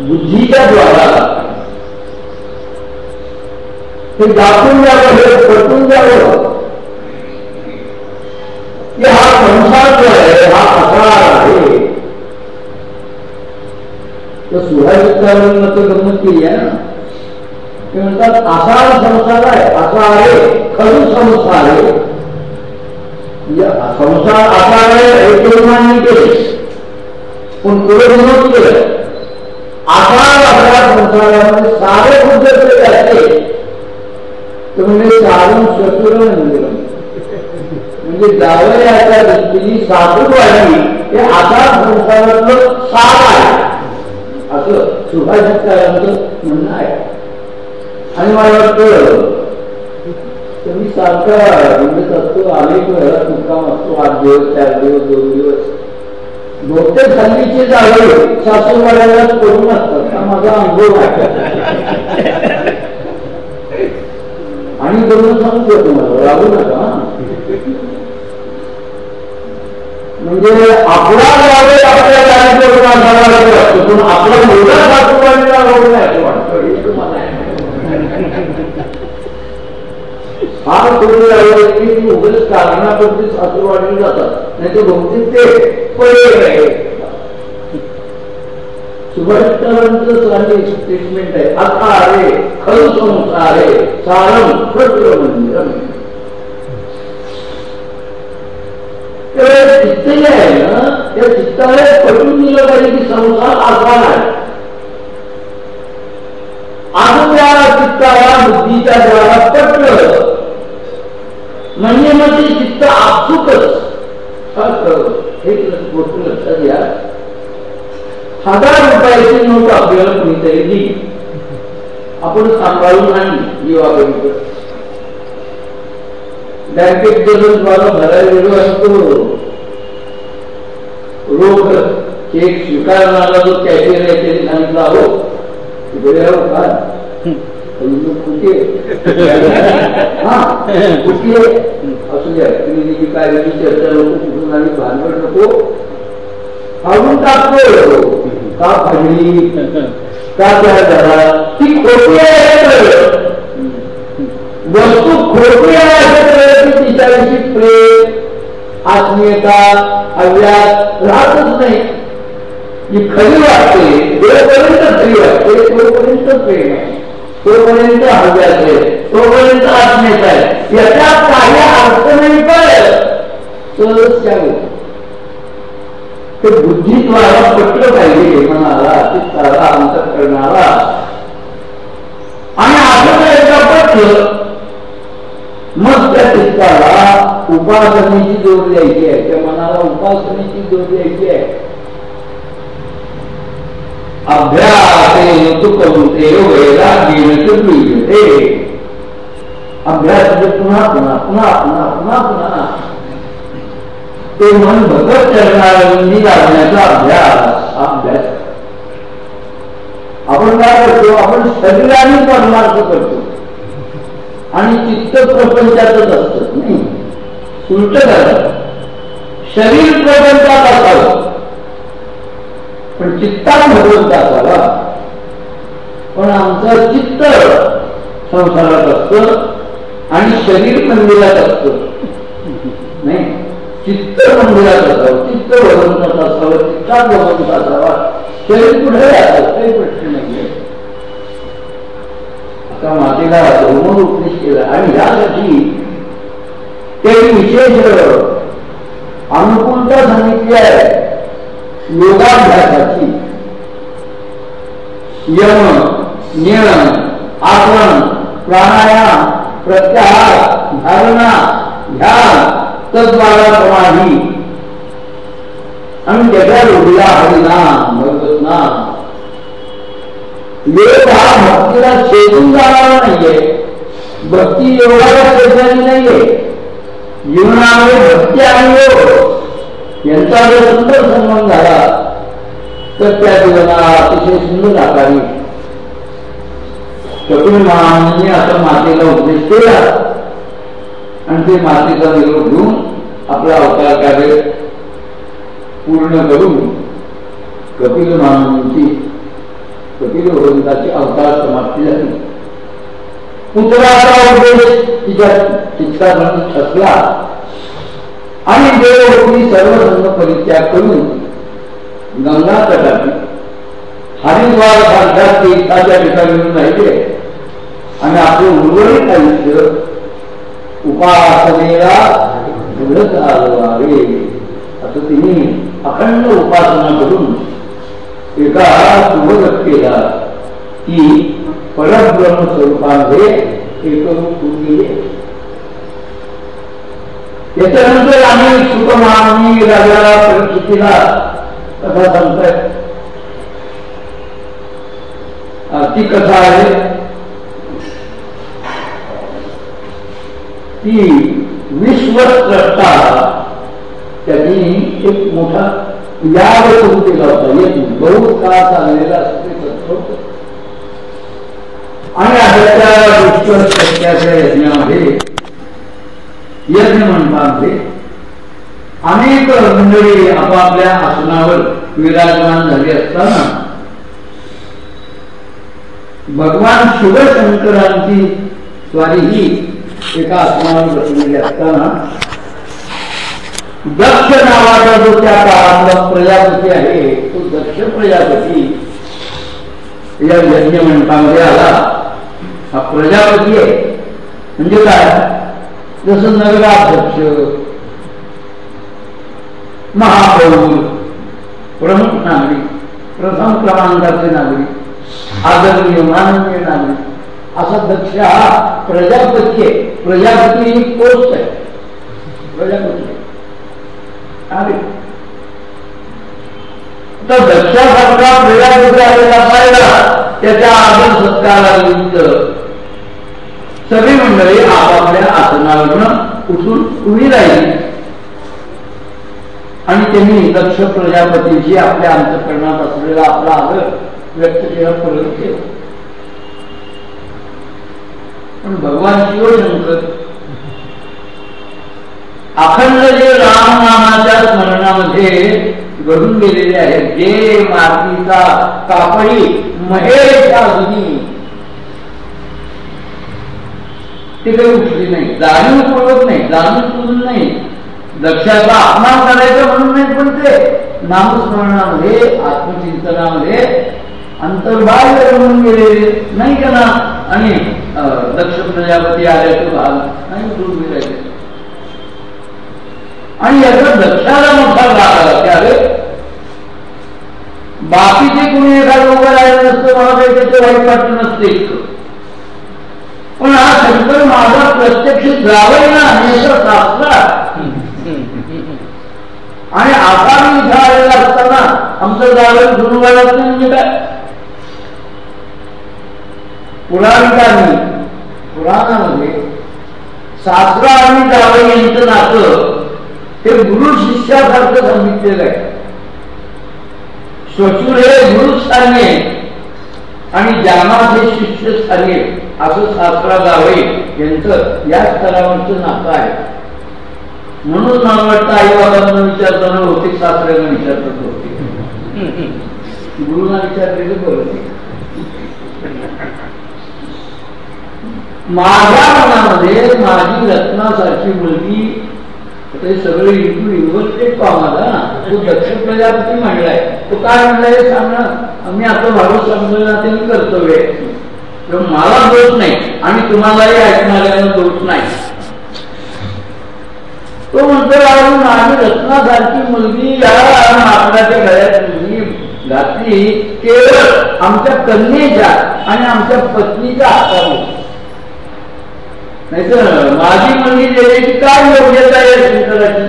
बुद्धीच्या द्वारा। हे दाखवून द्यावं हे पटवून द्यावं की हा। संसार जो आहे हा असार आहे तर सुहाचित्रांना तर गमत केली आहे ना. ते म्हणतात असा संसार आहे असा आहे खरं संसार आहे. म्हणजे संसार असा आहे हे केले पण पुढे विनोद केलं आपल्या संसारामध्ये सारे असते तर म्हणजे साधन शत्रू म्हणजे जावयाच्या दृष्टीने साधू वाढली हे आता संसारातलं सार आहे. असं सुभाषितकारांचं म्हणणं आहे. आणि मला वाटतं तुम्ही सारखा म्हणजे असतो अनेक वेळा मुक्काम असतो आठ दिवस चार दिवस दोन दिवस. बहुतेक हल्लीचे जावे सासूवाड्याला करून असतात हा माझा अनुभव आहे. आणि करून सांगतो तुम्हाला राहू नका म्हणजे आपला जावे आपल्या जागेवर वाटतो पण आपला मुलगा सासूवाडीला राहू नये असं वाटतं. हे तुम्हाला फार थोडी की उगाच कारणापुरती वाढली जातात. नाही ते बहुतेक ते पर्याय आहे सुभाषितांचं चांगली स्टेटमेंट आहे. आता आहे खल संस्था आहे सारम प्रत्र मंदिर त्यावेळेस चित्त जे आहे ना त्या चित्ताला पटून दिलं पाहिजे की संसार आसान आहे आज त्या चित्ताला बुद्धीच्या द्वारा पटलं म्हणजे मग ते चित्त आपसुकच हे गोष्ट लक्षात घ्या हजार रुपयाची नोट आपल्याला कुणीतरी दिली आपण सांभाळून नाही जीवाकडे बँकेत गेलो तुम्हाला भरायला गेलो असतो. स्वीकारणारा जो कॅशियर आहे त्याने सांगितलं अहो तिकडे राहू का कुठे हा? कुठे असू द्या तुम्ही जी काय चर्चा नको कुठून आणि भानगड नको फाडून टाकतो का फाडली का त्या झाला ती खोटी आहे वस्तू खोटी आहे प्रेम आत्मीयता अव्यास राहतच नाही. जी खरी वाटते जोपर्यंत खरी वाटते तोपर्यंत प्रेम आहे. तोपर्यंत हव्यास आहे तोपर्यंत आत्मीयता आहे. याचा काही अर्थ नाही पण ते बुद्धीद्वारा पटलं पाहिजे मनाला चित्ताला अंतर करणारा आणि आपण एकदा पटलं मग त्या चित्ताला उपासनेची जोड द्यायची आहे. त्या मनाला उपासनेची जोड द्यायची आहे. अभ्यास करुते वेळा ते अभ्यास म्हणजे पुन्हा पुन्हा पुन्हा पुन्हा पुन्हा पुन्हा. ते मन भगत चरणारंगी लागण्याचा अभ्यास अभ्यास. आपण काय करतो? आपण शरीराने परमार्थ करतो. आणि चित्त प्रपंचातच असत. नाही. उलट झालं. शरीर प्रपंचात असावं. पण चित्तात भगवंत असावा. पण आमचं चित्त संसारात असत आणि शरीर मंदिरात असत. नाही. चित्त मंदिरात असावं. चित्त भगवंतात असावं. चित्तात भगवंत असावा. शरीर कुठे असावं? काही प्रश्न नाही मातेला उपदेश केला आणि यासाठी ते विशेष अनुकूलता सांगितली आहे योगाभ्यासाची यम नियम आसन प्राणायाम प्रत्याहार धारणा ध्यान तद्वारा समाधी आणि त्याच्या रोडीला हरिनाम भगवत नाम योग हा भक्तीला छेदून जाणारा नाहीये. भक्ती योगाला छेदणारी नाहीये. जीवनामध्ये भक्ती आणि योग हो. यांचा जर सुंदर संबंध झाला तर त्या जीवनाला अतिशय सुंदर आकारी कपिल महाराजांनी आता मातेला उपदेश केला. आणि ते मातेचा निरोप घेऊन आपला अवतार कार्य पूर्ण करून कपिल महाराजांची कपिल भगवंताची अवतार समाप्ती झाली. पुत्राचा उद्देश तिच्या चित्तात ठसला आणि देवभूमी सर्व संघ परित्याग करून गंगा तटाची हरिद्वार सारख्या तीर्थाच्या ठिकाणी राहिले. आणि आपले उर्वरित आयुष्य उपासनेला घडत आलो आहे. असं तिने अखंड उपासना करून एका शुभगतीला की परब्रह्म स्वरूपामध्ये एकरूप गेले त्याच्यानंतर आम्ही सुखमानी राजाला परिस्थितीला कथा सांगताय ती कथा आहे ती विश्वस्रष्टा त्यांनी एक मोठा यावर सुरू केला होता. एक बहुत काळ चाललेला आणि अशाच्या विश्व सत्याच्या यज्ञामध्ये यज्ञ म्हणतात अनेक मंडळी आपापल्या आसनावर विराजमान झाली असताना भगवान शिवशंकरांची स्वारी ही एका आसनावर बसलेली असताना दक्ष नावाचा जो त्या काळातला प्रजापती आहे तो दक्ष प्रजापती, या यज्ञ मंडपामध्ये आला हा। प्रजापती आहे म्हणजे काय जसं नगराध्यक्ष महापौर प्रमुख नागरिक प्रथम क्रमांकाचे नागरिक आदरणीय माननीय नागरिक असा दक्ष हा प्रजापती आहे प्रजापती ही पोस्ट आहे प्रजापती। तर दक्षासारखा प्रजापती आलेला पाहिला त्याच्या आदर सत्कारानिमित्त सगळी मंडळी आपापल्या आसनावरून उठून उभी राहिली. आणि त्यांनी दक्ष प्रजापतीची आपल्या अंतकरणात असलेला आपला आदर व्यक्त केला परत केला. पण भगवान शिवशंकर अखंड जे रामनामाच्या स्मरणामध्ये घडून गेलेले आहेत जे मातीचा कापडी महेश अग्नी. ते काही उठली नाही जाणीवपूर्वक नाही जाणून नाही. लक्षाचा अपमान करायचं म्हणून नाही पण ते नामस्मरणामध्ये आत्मचिंतनामध्ये अंतर्बाह्य म्हणून गेलेले नाही का ना? आणि दक्ष प्रजापती आल्याचे भाग नाही गेले. आणि याचा दक्षाला मोठा भाग आला त्यावे बाकीचे कोणी एखादं उभं राहिलं नसतं मला काही त्याचं वाईट वाटलं नसतं इतकं. पण हा शंकर माझा प्रत्यक्ष जावं ना याचा शास्त्र आणि आता मी इथं आलेला असताना आमचं जावं धुणं वाढत म्हणजे काय पुराणिकांनी पुराणामध्ये सासरा आणि जावई यांचं नातं हे गुरु शिष्यासारखं सांगितलेलं आहे. श्वशूर हे गुरुस्थानी आणि जामाचे शिष्य स्थानी असं शास्त्रा जावई यांचं या स्तरावरचं नातं आहे. म्हणून मला वाटतं आई बाबांना विचारताना होते शास्त्रांना विचारतात होते गुरुना विचारलेले बरं माझ्या मनामध्ये माझी रत्नासारखी मुलगी ते सगळे हिंदू युनिव्हर्सिटीत पाहणार ना तो दक्षिण प्रजापती म्हणलाय तो काय म्हणलाय सांगणं आम्ही आपलं भागवत संमेलनातील कर्तव्य आहे. मला दोष नाही. आणि तुम्हालाही ऐकणाऱ्यांना दोष नाही. तो म्हणतो अजून माझी रत्नासारखी मुलगी या आपल्याच्या गळ्यात मुलगी घातली. केवळ आमच्या कन्येच्या आणि आमच्या पत्नीच्या हातावर नाहीतर माझी मुलगी देण्याची काय योग्यता आहे शंकराची?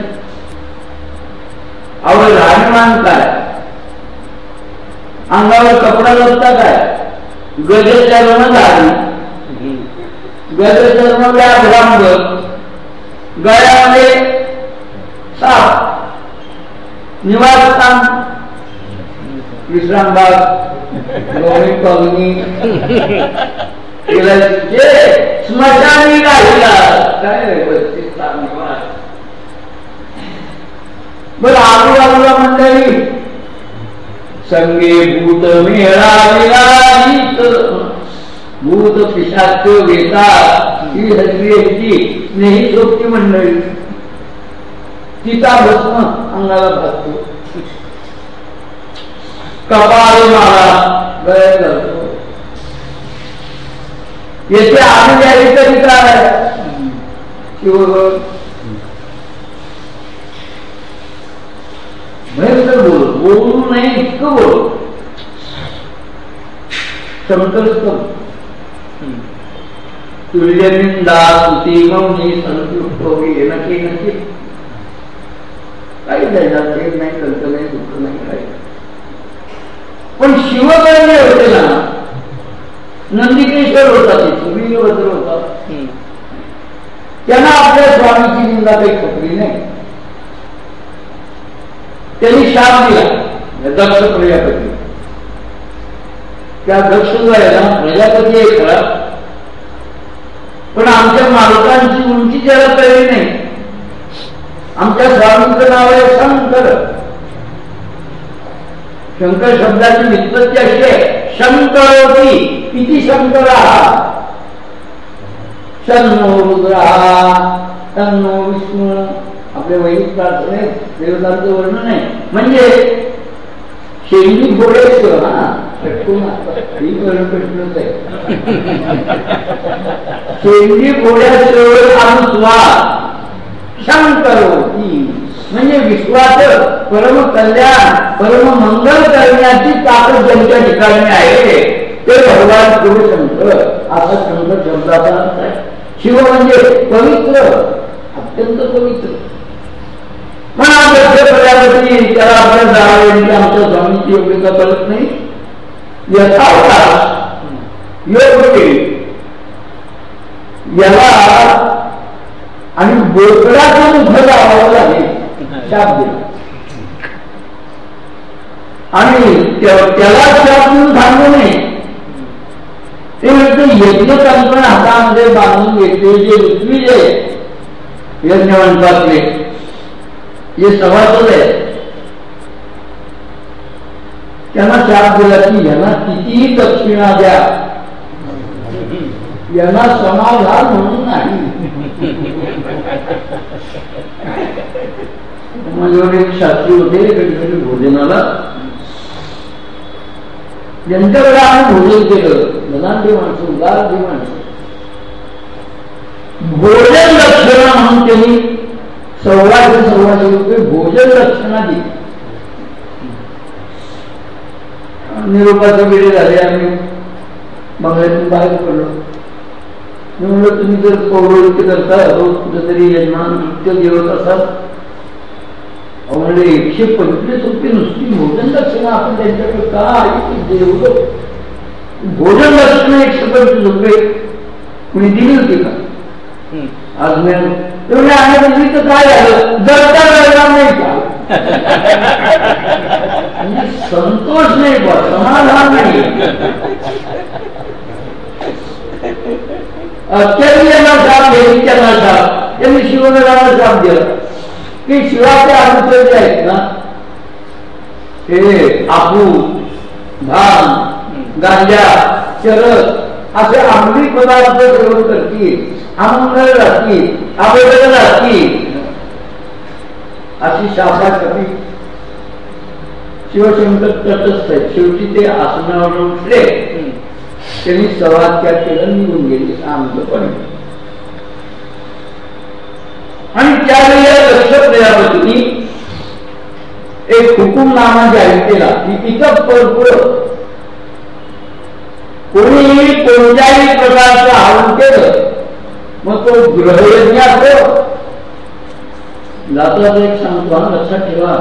आवड राहणीमान काय? अंगावर कपडा नसता काय? गजचर्म झाली गजचर्म भ्रांग? गळ्यामध्ये साप. निवासस्थान. विश्रामबाग. कॉलनी स्मशानी राहिला काय आजूबाजूला मंडळी संगे भूत मेळाविला भूत पिशाच वेता ही सगळी स्नेही सोपती मंडळी तिचा भस्म अंगाला भासतो कपाळ मारा गळ्यात घालतो येथे आम्ही द्यावी तरी काय भयंकर बोल बोलू नये इतकं बोल. स्तुती मौनी संतुष्ट नक्की नक्की काही द्यायला ते नाही कल्प नाही दुःख नाही काही पण शिवकर्णी होते ना नंदिकेश्वर होता ते वीरभद्र होता. त्यांना आपल्या स्वामीची निंदा काही खपली नाही. त्यांनी शाप दिला. दक्ष प्रजापती. त्या दक्ष ना प्रजापती आहे खरा पण आमच्या मालकांची उंची त्याला कळली नाही. आमच्या स्वामींचं नाव आहे शंकर. शंकर शब्दाची निष्पत्ती अशी आहे. शंकर किती शंकर शनो रुद्र. शन्नो विष्णू. आपले वैदिक प्रार्थनेत देवतांचं वर्णन आहे. म्हणजे शेंडी घोड्याचं हा. शेंडी घोड्याचं अनुस्वार शंकर म्हणजे विश्वास परम कल्याण परम मंगल करण्याची ताकद ज्यांच्या ठिकाणी आहे ते भगवान शिवशंकर. असा शंकर शब्दाचा अर्थ आहे शिव म्हणजे पवित्र अत्यंत पवित्र. प्रजापती त्याला आपण जावं आमच्या स्वामीची योग्यता कळत नाही. यथावता याला आणि बोकडाचं मुख लावावं लागेल. शाप दिला आणि त्याला शाप देऊन थांबू नये. ते म्हणते यज्ञ कल्पना हातामध्ये बांधून घेतले जे ऋत्विज आहे यज्ञवंतातले हे सभासद आहे त्यांना शाप दिला की यांना कितीही दक्षिणा द्या. यांना समाधान म्हणून नाही. माझ्यावर एक शास्त्री होते कधी भोजनाला ज्यांच्याकडे आम्ही भोजन केलं धनाढ्य माणसं उदारती माणसं. भोजन लक्षणा म्हणून त्यांनी सव्वाशे सव्वाशे रुपये भोजन लक्षणा दिली. निरोपाचे वेळे झाले आम्ही. बंगल्यातून बाहेर पडलो. मी म्हणलं तुम्ही जर पौरोहित्य करता रोज कुठेतरी यजमान नृत्य देवत असाल म्हणजे एकशे पंचवीस रुपये नुसती भोजन दक्षिणा आपण त्यांच्याकडे काय देवलो भोजन दक्षिणा एकशे पंचवीस रुपये. कुणी दिली होती का? आज तेवढे आम्ही तर काय झालं? नाही का? संतोष नाही बा समाधान नाही. त्यांना शाप दिली त्यांना शाप त्यांनी शिवगडाला शाप दिला. की शिवाचे अनुचर जे आहेत ना. हे आपू धान गांजा चरत असे आंबी पदार्थ सेवन करतील राहतील राहतील. अशी शाखा कमी. शिवशंकर तटस्थ आहेत. शेवटी ते आसनावर उठले. त्यांनी सवात्या केलं निघून गेले. शांतपणे आणि त्यावेळी या लक्ष प्रजापतींनी एक हुकुमनामा जाहीर केला की इथं भरपूर कोणी कोणत्याही प्रकारचं आरोप केलं मग तो ग्रहयज्ञ असो. जाता एक सांगतो लक्षात ठेवा.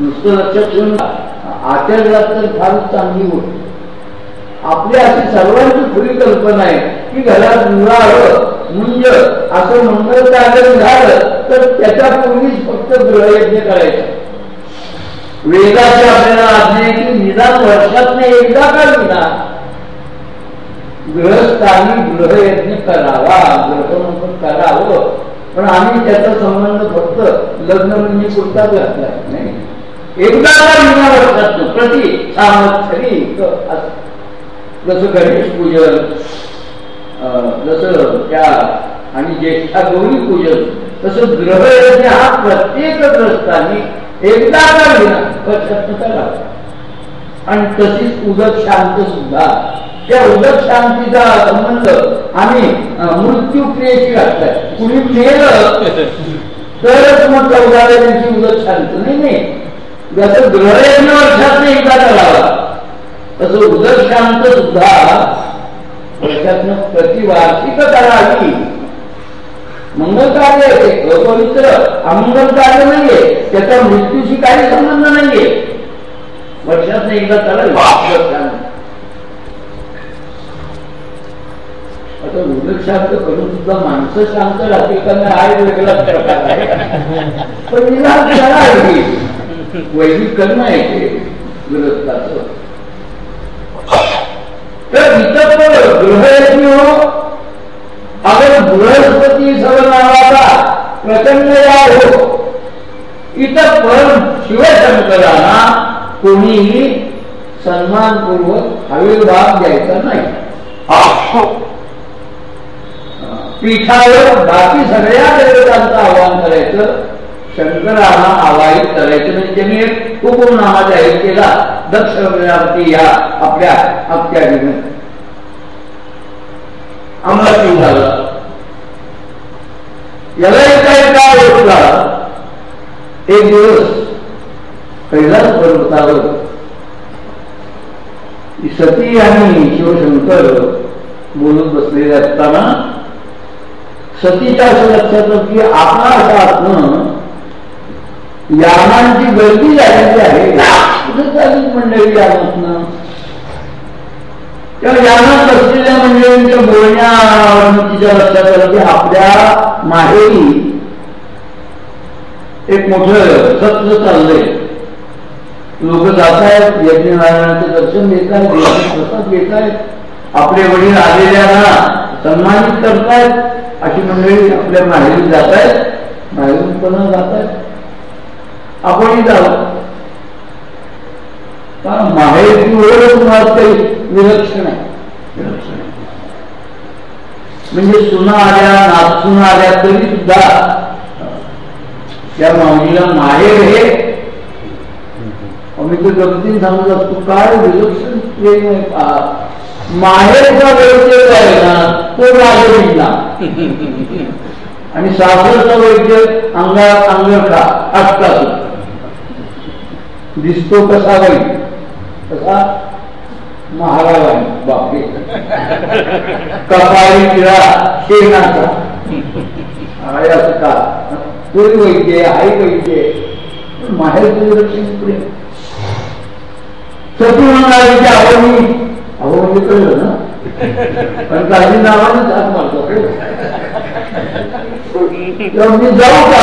नुसतं लक्षात ठेवून आचार्यात तर फारच चांगली गोष्ट. आपली अशी सर्वांची खुली कल्पना आहे की घरात मुळावं मुंज असं मंगल कार्य झालं तर त्याच्या पूर्वीच फक्त गृहयज्ञ करायचं. वेदाची आपल्याला आज्ञा की निदान वर्षात एकदा का निदान ग्रहस्थानी गृहयज्ञ करावा ग्रह करावं. पण आम्ही त्याचा संबंध फक्त लग्न म्हणजे पुरताच घातला नाही? एकदा का निना वर्षात प्रति सामर्थ्यरी जसं गणेश पूजन जसं त्या आणि ज्येष्ठा गौरी पूजन तसं ग्रहयज्ञ हा प्रत्येक ग्रस्तांनी एकदा का विना आणि तशीच उदक शांत सुद्धा. त्या उदक शांतीचा संबंध आम्ही मृत्यू क्रियेशी घातलाय कुणी मेलं तरच मग चौदाव्या दिवशी उदक शांत. नाही नाही. जसं ग्रहयज्ञ वर्षात एकदा करावा. तसं उदर शांत सुद्धा वर्षातनं प्रतिवार्षिक करावी. मंगल कार्य आहे अपवित्र अमंगल कार्य नाहीये त्याचा मृत्यूशी काही संबंध नाहीये. वर्षात एकदा करावी आता उदक शांत करून सुद्धा माणसं शांत राहतील का? नाही वेगळाच प्रकार आहे पण निदान वैदिक करणं आहे ते विरोधाचं तर इथं पण गृहयज्ञ अगर बृहस्पती सर्व नावाचा प्रचंड या हो इथं पण शिवशंकरांना कोणीही सन्मानपूर्वक आविर्भाव द्यायचा नाही. पीठावर बाकी सगळ्या देवतांचं आवाहन करायचं शंकराला आवाहित करायचं म्हणजे त्यांनी एक हुकुमनामा जाहीर केला, दक्ष प्रजापती या आपल्या अत्याधीन अंमलात झालं. याला एक काय होता एक दिवस कैलास पर्वतावर सती आणि शिवशंकर बोलत बसलेले असताना सतीच्या असं लक्षात की आकाशातनं यानांची गर्दी झालेली आहे. कुठे चालली मंडळी यानातनं तेव्हा यानात बसलेल्या मंडळींच्या बोलण्या तिच्या लक्षात आलं की आपल्या माहेरी एक मोठं सत्र चाललंय. लोक जात आहेत यज्ञनारायणाचं दर्शन घेत आहेत प्रसाद घेत आहेत आपले वडील आलेल्यांना सन्मानित करतायत. अशी मंडळी आपल्या माहेरी जात आहेत माहेरून पुन्हा जात आहेत आपणही जावं कारण मुळात काही विलक्षण आहे. विलक्षण आहे. म्हणजे सुना आल्या नाचून आल्या तरी सुद्धा त्या माऊलीला माहेर हे आम्ही तर गमतीने सांगत असतो काय विलक्षण प्रेम आहे का माहेरचा वैद्य आहे ना तो [laughs] आणि सासरचा वैद्य अंगात अंगरखा असतात दिसतो कसा बाई कसा महाराज बापरे कपाळी किडा शेणाचा आहे असं का तोही वैद्य आई वैद्य माहेरचं विलक्षण प्रेम सती म्हणाली म्हणजे कळलं ना पण काही नावानेच हात मारतो मी जाऊ का।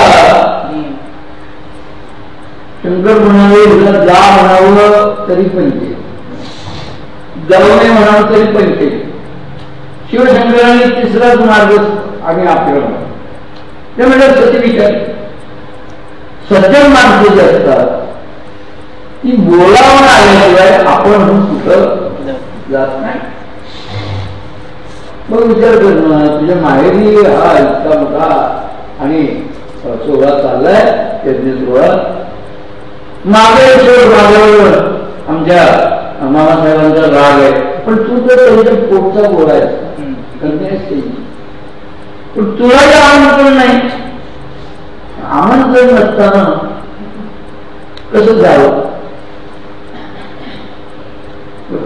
शंकर म्हणावे जा म्हणावं तरी पंचे जाऊ नये म्हणावं तरी पंचे शिवशंकरांनी तिसराच मार्ग आम्ही आपल्याला ते म्हणजे सती विचार सज्जन माणसं जे असतात ती बोलावून आल्याशिवाय आपण कुठं जात नाही. मग विचार करणं तुझ्या माहेरी हा इतका मोठा आणि सोहळा चाललाय यज्ञ सोहळा. मागे माझ्यावर आमच्या मामासाहेबांचा राग आहे. पण तू तर त्यांच्या पोटचा गोळा आहे पण तुला जे आमंत्रण नाही. आमंत्रण नसताना कसं जावं?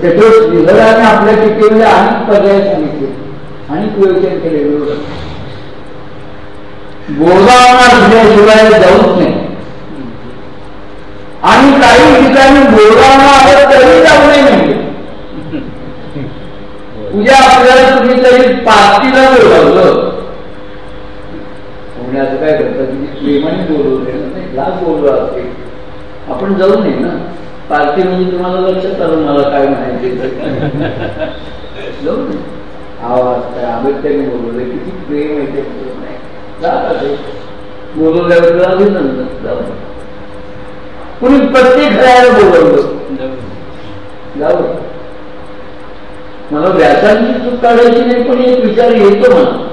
त्याच्यावर विधाने आपल्या टिकेमध्ये अनेक पर्याय सांगितले. अनेक व्यवसाय केले. बोलावणार असल्याशिवाय जाऊच नाही. आणि काही ठिकाणी बोलावणं आलं तरी जाऊ नये. उद्या आपल्याला तुम्ही तरी पार्टीला बोलावलं. म्हणजे असं काय करतात तुम्ही प्रेमाने बोलवते ना लाच बोललो असते आपण जाऊ नये ना. पार्टी म्हणजे तुम्हाला लक्षात आलं मला काय माहिती जाऊ नये. आवाज काय आंबेडकरने बोलवले किती प्रेम आहे ते. नाही जात असे बोलवल्यावर अभिनंदन. जाऊ कुणी प्रत्येक घराला बोलवलं. जाऊ. मला व्यासांची चूक काढायची नाही पण एक विचार येतो मला.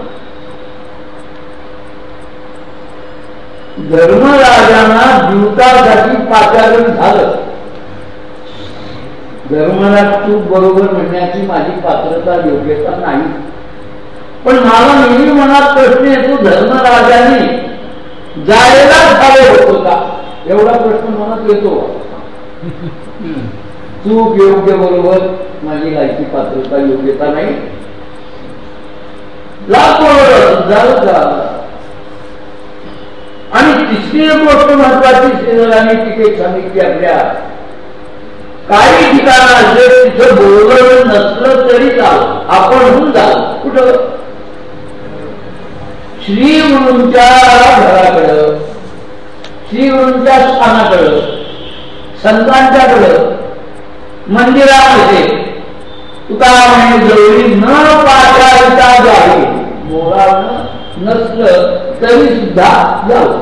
धर्मराजांना जीवतासाठी पाचारण झालं. धर्मला चूक बरोबर म्हणण्याची माझी पात्रता योग्यता नाही. पण मला नेहमी मनात प्रश्न येतो धर्मराजाने जायला झाले होतो का? एवढा प्रश्न मनात येतो. चूक योग्य बरोबर माझी लायकी पात्रता योग्यता नाही. आणि तिसरी एक गोष्ट महत्वाची श्रीधरांनी तिथे सांगितली आपल्या. काही ठिकाण असे तिथं बरोबर नसलं तरी चाल आपण होऊन जाल. कुठं? श्री गुरूंच्या घराकडं. श्रीगुरूंच्या स्थानाकडं संतांच्याकडं मंदिरामध्ये तुका म्हणे जवळी न पाठायचा जावे बोलावणं नसलं तरी सुद्धा जाऊ.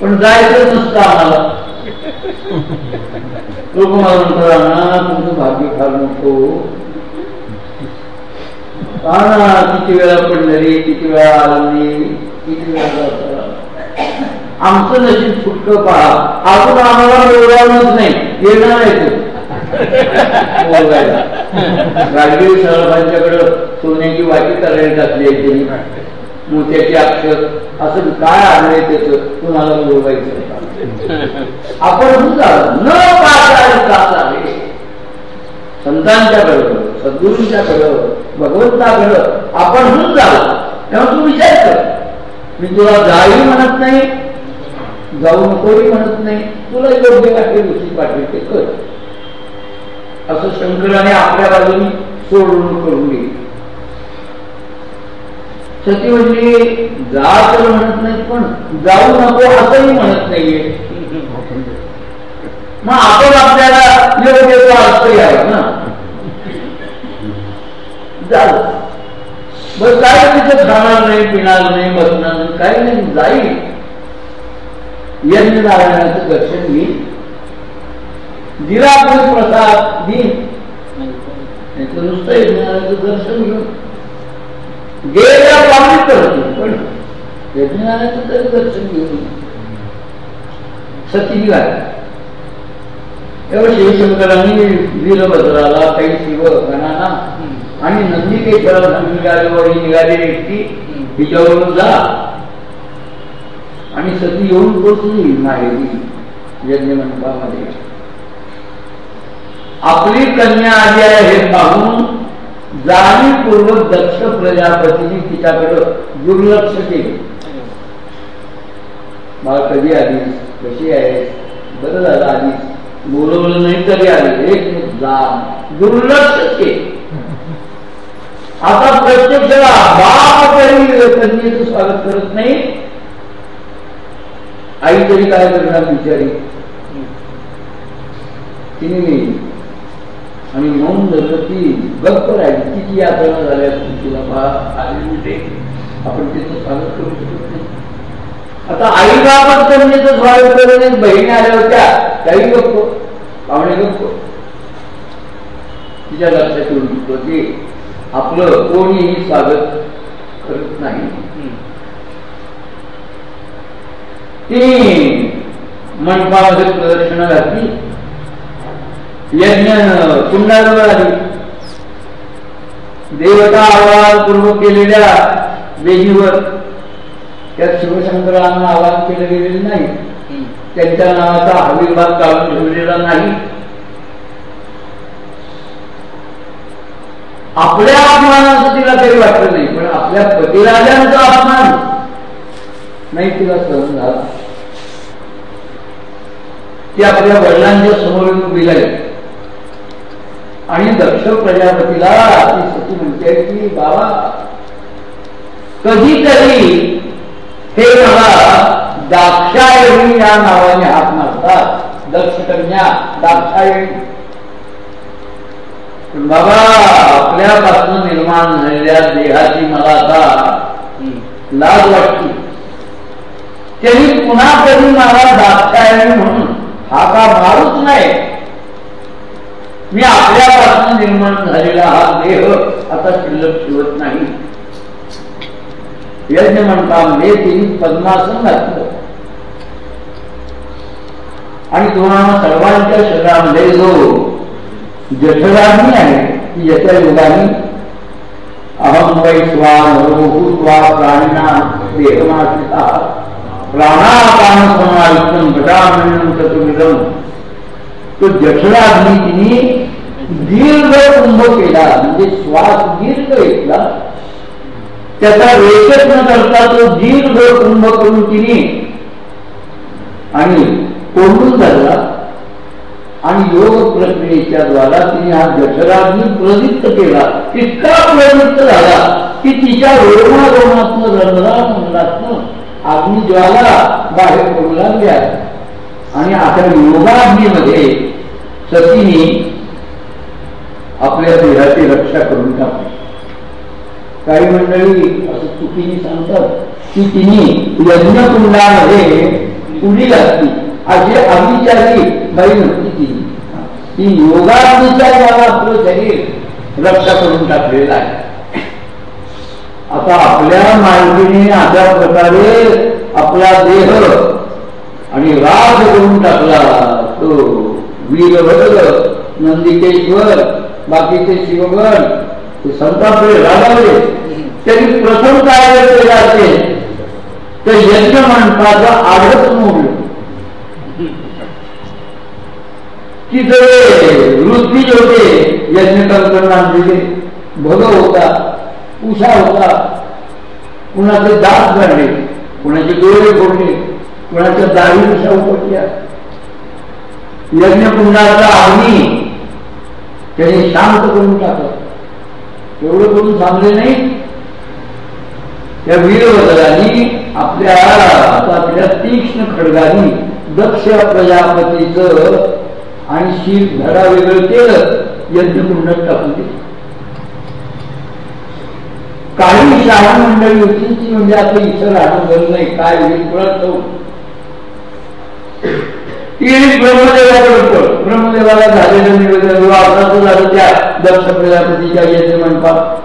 पण जायचं नसतं आम्हाला. लोक मला म्हणतात तुमचं भाग्य फार नको? हा ना किती वेळा पडणारी किती वेळा आली किती वेळा आमचं नशीब फुटकं पहा अजून आम्हाला बोलावणच नाही. येणार आहे गाडगीळ साहेबांच्याकडं सोन्याची वाटी करायला घातली आहे त्यांनी मोत्याचे अक्षर. असं काय आलंय त्याच? तुम्हाला बोलवायचं आपण न संतांच्या आहे. सद्गुरूंच्या सद्गुरूंच्याकडं भगवंताकडं आपण होऊन जाऊ तेव्हा तू विचार कर. मी तुला जाई म्हणत नाही जाऊ नकोही म्हणत नाही तुला योग्य वाटेल गोष्टी पाठवी ते कर. असं शंकराने आपल्या बाजूनी सोडून करून गेली सती म्हणजे जा तर म्हणत नाही पण जाऊ नको असंही म्हणत नाहीये. मग आपण आपल्याला योग्य तो अर्थ ना. झालं मग काय तिथं खाणार नाही पिणार नाही बसणार नाही काही नाही जाईल. यज्ञ नारायणाचं दर्शन मी दिला पण प्रसाद दिन नुसतं यज्ञनारायणाचं दर्शन घेऊन. गेल्या पाणी करतो पण यज्ञनारायणाचं तरी दर्शन घेऊन. सती काय एवढं शिवशंकरांनी वीरभद्राला काही शिव गणांना आणि नंदिकेश्वराला निघाल्यावर निघाली व्यक्ती हिच्यावरून जा। आणि सती येऊन पोचली माहेरी यज्ञमंडपामध्ये आपली कन्या आली आहे हे पाहून जाणीवपूर्वक दक्ष प्रजापतीने तिच्याकडे दुर्लक्ष केले. बाळ कधी आलीस? कशी आहे बरं झालं आलीस. बोलवलं नाही तरी आली एक जा दुर्लक्ष केले. आता प्रत्यक्ष बाप तरी कन्येचं स्वागत करत नाही. आई तरी काय करणार विचारी तिने आणि म्हणून जर ती गप्प राहिली तिची यात्रा झाल्या तिला आले आपण तिचं स्वागत करू शकत नाही. आता आई बाबत कन्येचं स्वागत करून बहिणी आल्या होत्या त्याही गप्प पाहुणे गप्प तिच्या लक्षात येऊन की आपलं कोणीही स्वागत करत नाही. मंडपामध्ये प्रदर्शन घातली. यज्ञ कुंडाजवळ आली. देवता आवाज पूर्व केलेल्या वेदीवर त्यात शिवशंकरांना आवाज केले गेलेले नाही. त्यांच्या नावाचा आविर्भाव काढून ठेवलेला नाही. आपल्या अपमानाचं तिला काही वाटलं नाही पण आपल्या पतिराजांचा अपमान. नाही तिला सहन झाला. ती आपल्या वडिलांच्या समोर उभी आणि दक्ष प्रजापतीला ती सती म्हणते की बाबा कधीतरी हे मला दाक्षायणी या नावाने हात मारतात. दक्ष कन्या दाक्षायणी. बाबा आपल्यापासून निर्माण झालेल्या देहाची मला आता लाज वाटते. त्यांनी पुन्हा कधी मला दाक्षायणी म्हणून. हा का मारूच नाही? मी आपल्यापासून निर्माण झालेला हा देह आता शिल्लक शिवत नाही. यज्ञ म्हणतामध्ये तिने पद्मासन घातलं. आणि तुम्हाला सर्वांच्या शरीरामध्ये जो जठराग्नी आहे की याच्या योगाने अहम वै स्वा भूत्वा प्राणिना देहमाश्रिता प्राणापान समायुक्तम घटामण्यम चतुर्विधम तो जठराग्नी तिने दीर्घ कुंभ केला म्हणजे श्वास दीर्घ घेतला त्याचा रेषच न करता तो दीर्घ कुंभ करून तिने आणि कोंडून धरला आणि योग प्रक्रियेच्या द्वारा तिने हा जठराग्नी प्रदीप्त केला. इतका प्रवृत्त झाला की तिच्या रोमारोमातनं रंध्रातनं अग्निज्वाला बाहेर पडू लागल्या. आणि आता योगाग्नीमध्ये सतीने आपल्या देहाची रक्षा करून टाकली. काही मंडळी असं चुकीने सांगतात की तिने यज्ञकुंडामध्ये उडी लागली. अशी अभिचारी बाई नव्हती ती ती योगाग्नीच्या आपलं शरीर रक्त करून टाकलेलं आहे. आता आपल्या मालकीने अशा प्रकारे आपला देह आणि राग करून टाकला तो वीरभद्र नंदिकेश्वर बाकीचे शिवगण ते संतापले रागावले. त्यांनी प्रथम काय केलं ते तर यज्ञ म्हणतात आडच मोडलं. की जे होते यज्ञ करताना दिले भग होता उषा होता. कुणाचे दात काढले कुणाचे डोळे फोडले कुणाच्या दाढी उषा उपटल्या. यज्ञकुंडाचा आम्ही त्याने शांत करून टाकलं. एवढं करून थांबले नाही. त्या वीरवदलांनी आपल्या हातातल्या तीक्ष्ण खडगानी दक्ष प्रजापतीचं आणि शीत धडा वेगळं केलं यज्ञकुंडात टाकून दिलं. काही शाळा मंडळी होती ती म्हणजे आपलं इतर गरज नाही काय होईल कुणाच ती ब्रह्मदेवाकडे ब्रह्मदेवाला झालेलं निवेदन वापराचं झालं त्या दक्ष प्रजापतीच्या यज्ञ म्हणतात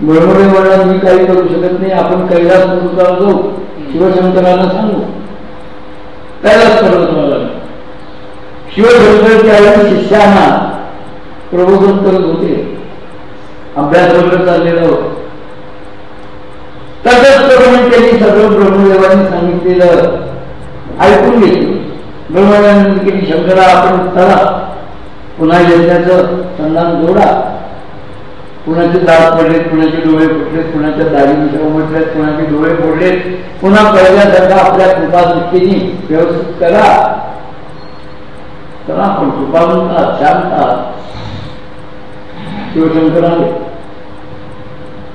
ब्रह्मदेवाला मी काही करू शकत नाही आपण कैलास जाऊ शिवशंकरांना सांगू. कैलास पर्वताला शिवशंकर त्यावेळी शिष्यांना प्रबोधन करत होते. अभ्यास वगैरे चाललेला होता. तसंच करून त्यांनी सगळं ब्रह्मदेवांनी सांगितलेलं ऐकून घेतलं. ब्रह्मदेवांनी केली शंकरा आपण चला. पुन्हा यज्ञाचं संधान जोडा. कुणाचे दात पडलेत कुणाचे डोळे फुटलेत कुणाच्या दाढी उमटल्यात कुणाचे डोळे फोडलेत. पुन्हा पहिल्यासारखा आपल्या कृपा दृष्टीने व्यवस्थित करा. तर आपण कृपावंतात शांतात शिवशंकर आले.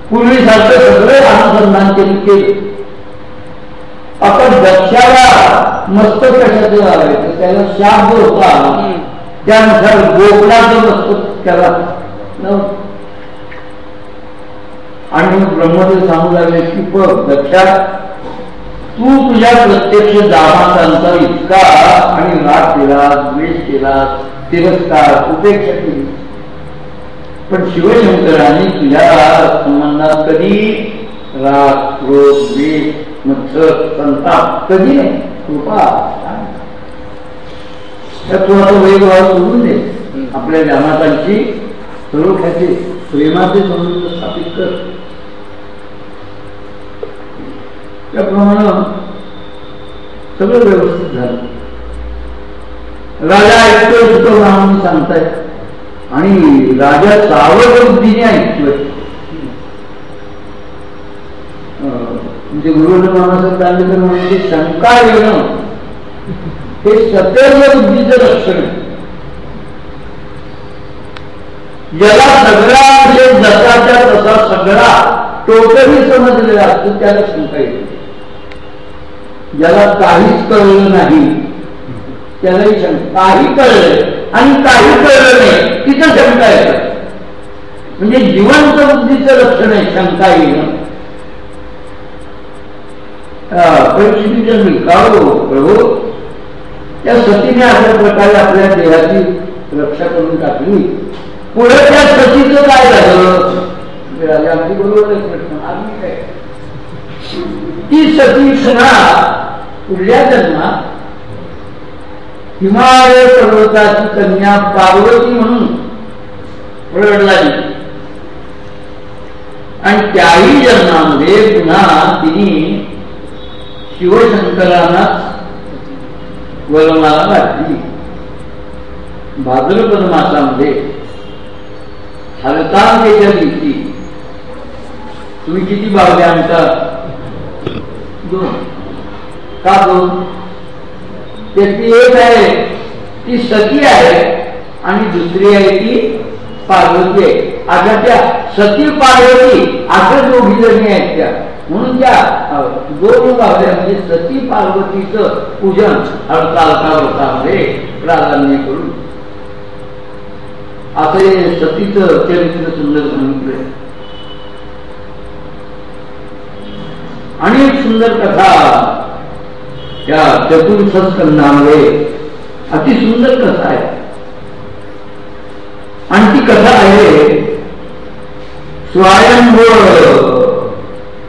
पूर्वी पूर्वीसारखं सगळे अनुसंधान त्यांनी केलं. आपण दक्षाला मस्तक कशाचं लावायचं? त्याला शाप होता त्यानुसार गोकुळाचं मस्तक त्याला आणि मग ब्रह्मदेव सांगू लागले की बघ दक्षात तू तुझ्या प्रत्यक्ष दामाचा इतका आणि राग केला द्वेष केला तिरस्कार उपेक्षा केली. पण शिवशंकरांनी तुझ्या संबंधात कधी राग क्रोध द्वेष मत्सर संताप कधी नाही कृपा तू आता वैभव सोडून दे. आपल्या जामातांची स्वरूपाचे प्रेमाचे संबंध स्थापित कर. त्याप्रमाणे सगळं व्यवस्थित झालं. राजा ऐकतोय सुद्धा ब्राह्मण सांगताय. आणि राजा सावध बुद्धीने ऐकतोय म्हणजे गुरुदेव मामासाहेब दांडेकर म्हणजे शंका येणं हे सत्य बुद्धीचं लक्षण आहे. ज्याला सगळा म्हणजे जसाच्या तसा सगळा टोटली समजलेला असतो त्याला शंका येते. ज्याला काहीच कळलं नाही त्यालाही शंका. काही कळलं आणि काही कळलं नाही तिथं शंका येतात म्हणजे जिवंत बुद्धीचं लक्षण आहे शंका येणं. परिस्थितीच्या निकालो प्रभू. त्या सतीने अशा प्रकारे आपल्या देहाची रक्षा करून टाकली. पुढे त्या सतीचं काय झालं? अगदी बरोबर आहे प्रश्न. आम्ही काय? ती सती सरा पुढल्या जन्मात? हिमालय पर्वताची कन्या पार्वती म्हणून रडलाली आणि त्याही जन्मामध्ये पुन्हा तिने शिवशंकरांना वलमाला घातली भाद्रपद मासामध्ये हरतांकेच्या दिवशी तुम्ही किती बावल्या आमचा दोन का दोन त्याची एक आहे ती सती आहे आणि दुसरी आहे ती पार्वती आहे. आता त्या सती पार्वती असं दोघी जणी आहेत त्या. म्हणून त्या दोन बावल्या म्हणजे सती पार्वतीचं पूजन हरतालका व्रतामध्ये प्राधान्य करून. असं सतीचं चरित्र सुंदर सांगितलंय अनेक सुंदर कथा त्या चतुर्थ स्कंदामध्ये अतिसुंदर कथा आहे. आणि ती कथा आहे स्वयंभ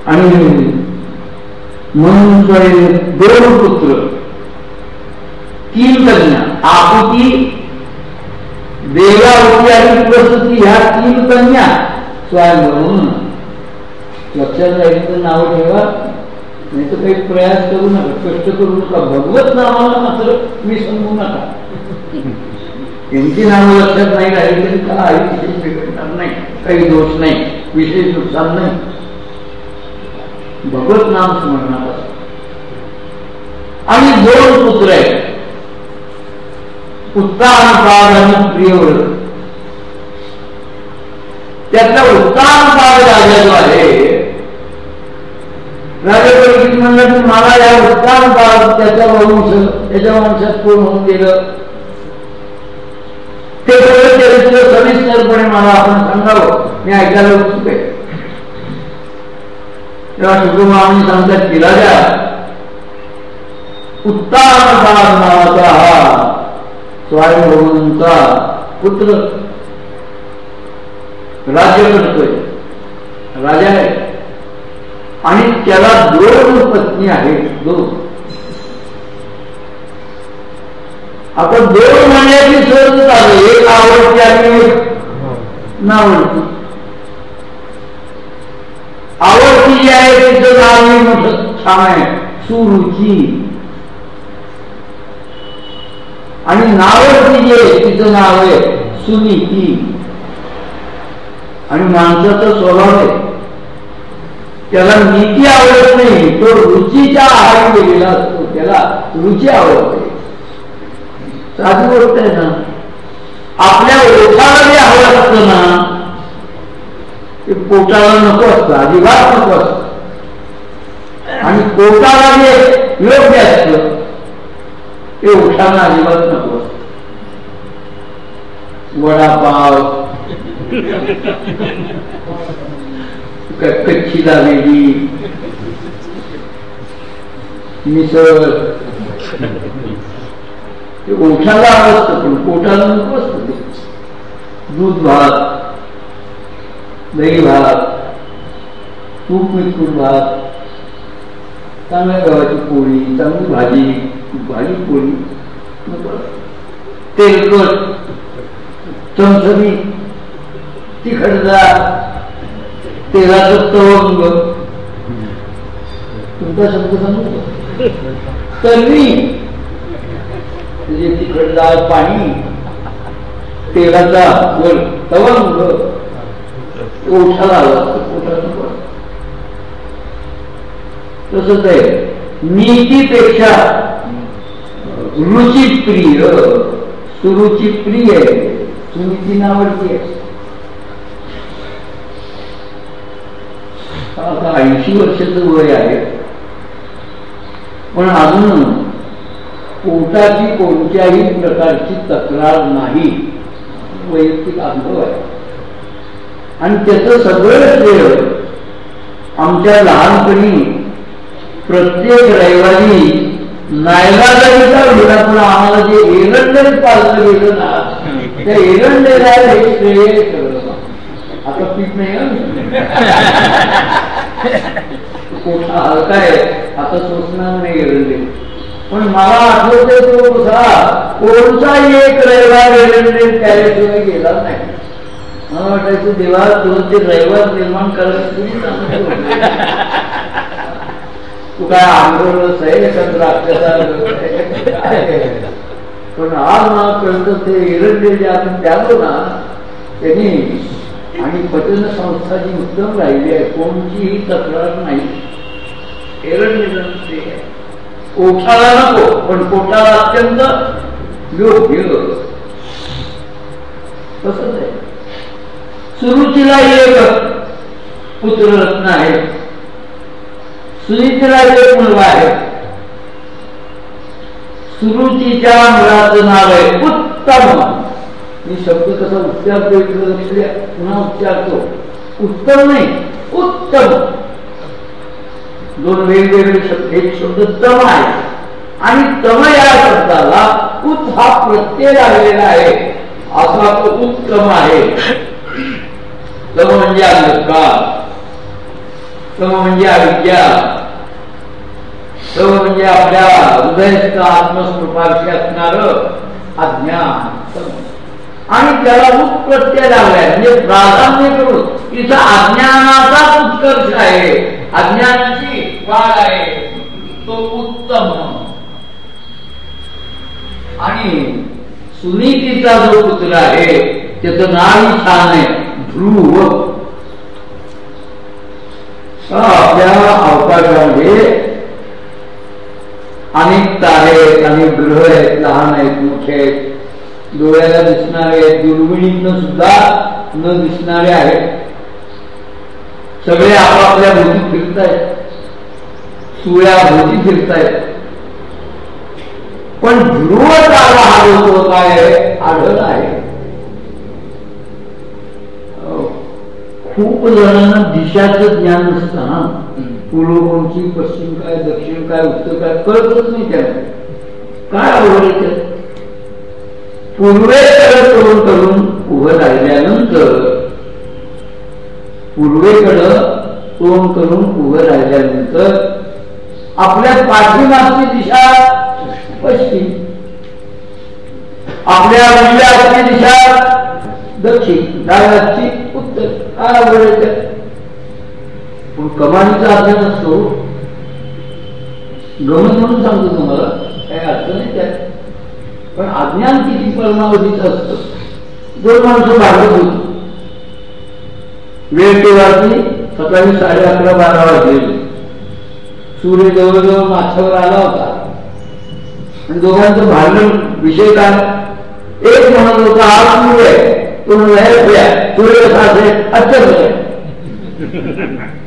आणि म्हणून दोन पुत्र तीन कन्या, आहुती देवावती आणि प्रसूती, ह्या तीन कन्या स्वयं म्हणून लक्षात राहिलं नाव ठेवा. नाही तर काही प्रयास करू नका कष्ट करू नका. भगवत नावाला मात्र मी समजू नका. यांची नावं लक्षात नाही राहिली तरी का आई विशेष बिघडणार नाही काही दोष नाही विशेष नुकसान नाही. भगवत नाम स्मरणात आणि दोन पुत्र आहेत. उत्तान पाद आणि प्रियव्रत. त्यातला उत्तान पाद राजा जो आहे राजा म्हणलं की मला या उत्तान पाद त्याचा वंश त्याच्या वंशात कोण होऊन गेलं? ते सगळं चरित्र सविस्तरपणे मला आपण सांगावं. मी ऐकायला उत्सुक आहे. तेव्हा शुभमानी सांगतात की राजा उत्तान पाद नावाचा हा स्वयंभूंचा पुत्र. राज्य करतोय. राजा आहे. आणि त्याला दोन पत्नी आहेत. दोन. आता दोन म्हणण्याची सहज झाली एक आवडती आणि एक नावडती. आवडती जी आहे तिचं नाव मोठं छान आहे. सुरुची. आणि नावडती जी आहे तिचं नाव आहे सुनीती. आणि माणसाचा स्वभाव आहे. त्याला नीती आवडत नाही तो रुचीच्या आहारी गेलेला असतो. त्याला रुची आवडते. साधी गोष्ट आहे ना आपल्या ओठाला जे आवडत असतं ना ते पोटाला नको असतं अजिबात नको असत. आणि पोटाला जे योग्य असतं ते ओठाला अजिबात नको असत. वडापाव. कच्ची झालेली मिसळ. ते ओठाला असतं पण पोटाला नको असतं ते. दूध भात दही भात तूप मिसळून भात चांगल्या गव्हाची पोळी चांगली भाजी भाजी पोळी तेलकट चमचमी तिखटदार तेरा तवंग तुमचा शब्द सांगू तर्री म्हणजे तिकडला पाणी. तेलाचा वर. तवंग ओठाला तसंच आहे. नीतीपेक्षा रुचिप्रिय सुरुचिप्रिय सुनीती नावडती आहे. आता ऐंशी वर्षाचं वय आहे. पण अजून पोटाची कोणत्याही प्रकारची तक्रार नाही. वैयक्तिक अनुभव आहे. आणि त्याचं सगळं श्रेय आमच्या लहानपणी प्रत्येक रविवारी नायला जरी पण आम्हाला जे एरंडेल पाळलं गेलं ना त्या एरंडेला हे श्रेय आता पीक नाही [laughs] आहे आता सोचणार नाही एरंडे पण मला आठवते तो कसा कोणताही एक रविवार एरंडे त्याशिवाय गेला नाही. मला वाटायचं देवा तुला ते रविवार निर्माण करायचं तू काय आंदोलनच आहे पण आज मला कळतं ते एरंडे जे आपण त्यालो ना त्यांनी आणि पचन संस्था जी उत्तम राहिली आहे कोणतीही तक्रार नाही. एरंडे ओठाला नको पण पोटाला अत्यंत योग्य. तसंच आहे. सुरुचीला एक पुत्र रत्न आहे. सुनीतीला एक मुलगा आहे. सुरुचीच्या मुलाचं नाव आहे उत्तम. मी शब्द कसा उच्चारतो इकडे पुन्हा उच्चारतो उत्तम नाही उत्तम. दोन वेगवेगळे शब्द एक शब्द तम आहे. आणि तम या शब्दाला उत हा प्रत्यय लागलेला आहे. असा तो उत्तम आहे. तम म्हणजे अंधकार तम म्हणजे अविद्या तम म्हणजे आपल्या हृदयाचं आत्मस्वरूपाशी असणार अज्ञान आणि त्याला उत्प्रत्यय लागलाय. म्हणजे प्राधान्य करून तिचा अज्ञानाचा उत्कर्ष आहे. अज्ञानाची वाढ आहे. तो उत्तम. आणि सुनीतीचा जो पुत्र आहे त्याचं नाव छान आहे. ध्रुव. आपल्या अवकाशामध्ये अनेक तारे अनेक ग्रह आहेत लहान आहेत मोठे आहेत. डोळ्याला दिसणारे आहेत दुर्बिणीतनं सुद्धा न दिसणारे आहेत. सगळे आपापल्या भोवती फिरतायत. सुळ्या भोवती फिरतायत. पण ध्रुव तारा हा जो काय आढळ आहे. खूप जणांना दिशाचं ज्ञान नसतं ना पूर्व कोणची पश्चिम काय दक्षिण काय उत्तर काय कळतच नाही त्याला. काय आवड पूर्वेकडे करून करून उभं राहिल्यानंतर पूर्वेकडं तोंड करून उभं राहिल्यानंतर आपल्या पाठीमागची दिशा पश्चिम आपल्या उजव्याची दिशा दक्षिण डाव्याची उत्तर काय आवडायचं पण कमानीचा अर्थ नसतो गमन म्हणून सांगतो तुम्हाला काही अर्थ नाही. त्यात पण अज्ञान किती परमावधीच असत दोन माणसं भागत होती. वेळ केव्हाची सकाळी साडे अकरा बारा वाजले. सूर्य जवळजवळ माथ्यावर आला होता. आणि दोघांचं भांडण विषय काय एक म्हणत होता आज सूर्य तो तो सूर्य कसा असेल? अत्यंत.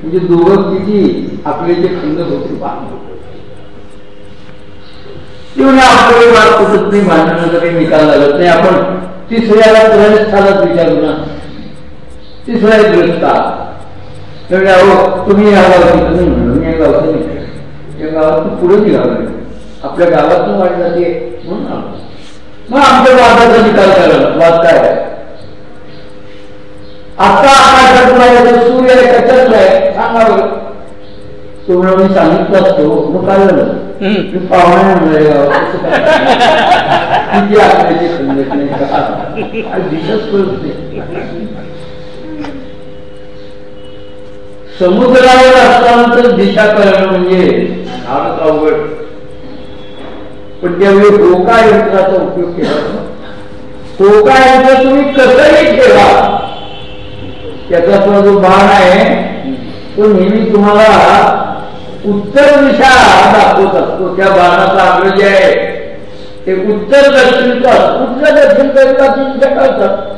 म्हणजे दोघं किती आपले जे खंड होते. तेवढे आपले बाळ कुठत नाही भांडणाचा काही निकाल लागत नाही. आपण तिसऱ्याला ग्रहस्थानात विचारू ना. तिसरा एक ग्रस्ता. तेवढे अहो तुम्ही या गावात नाही म्हणून या गावात नाही या गावातून पुढे निघावं आपल्या गावातून वाट जाते म्हणून मग आमच्या वादाचा निकाल करायला वाद काय? आता आकाशात तुम्हाला सूर्य कशात आहे. सांगा बरं. तुम्हाला मी सांगितलं असतो मग काय झालं? मी समुद्रावर असताना दिशा करणं म्हणजे फारच अवघड. पण त्यावेळी होका यंत्राचा उपयोग केला होका यंत्र तुम्ही कसंही ठेवा. त्याचा जो बाण आहे तो नेहमी तुम्हाला उत्तर दिशा दाखवत असतो. त्या बाणाचा आग्रह जे आहे ते उत्तर दक्षिणचा उत्तर दक्षिण करिता दिशा कळतात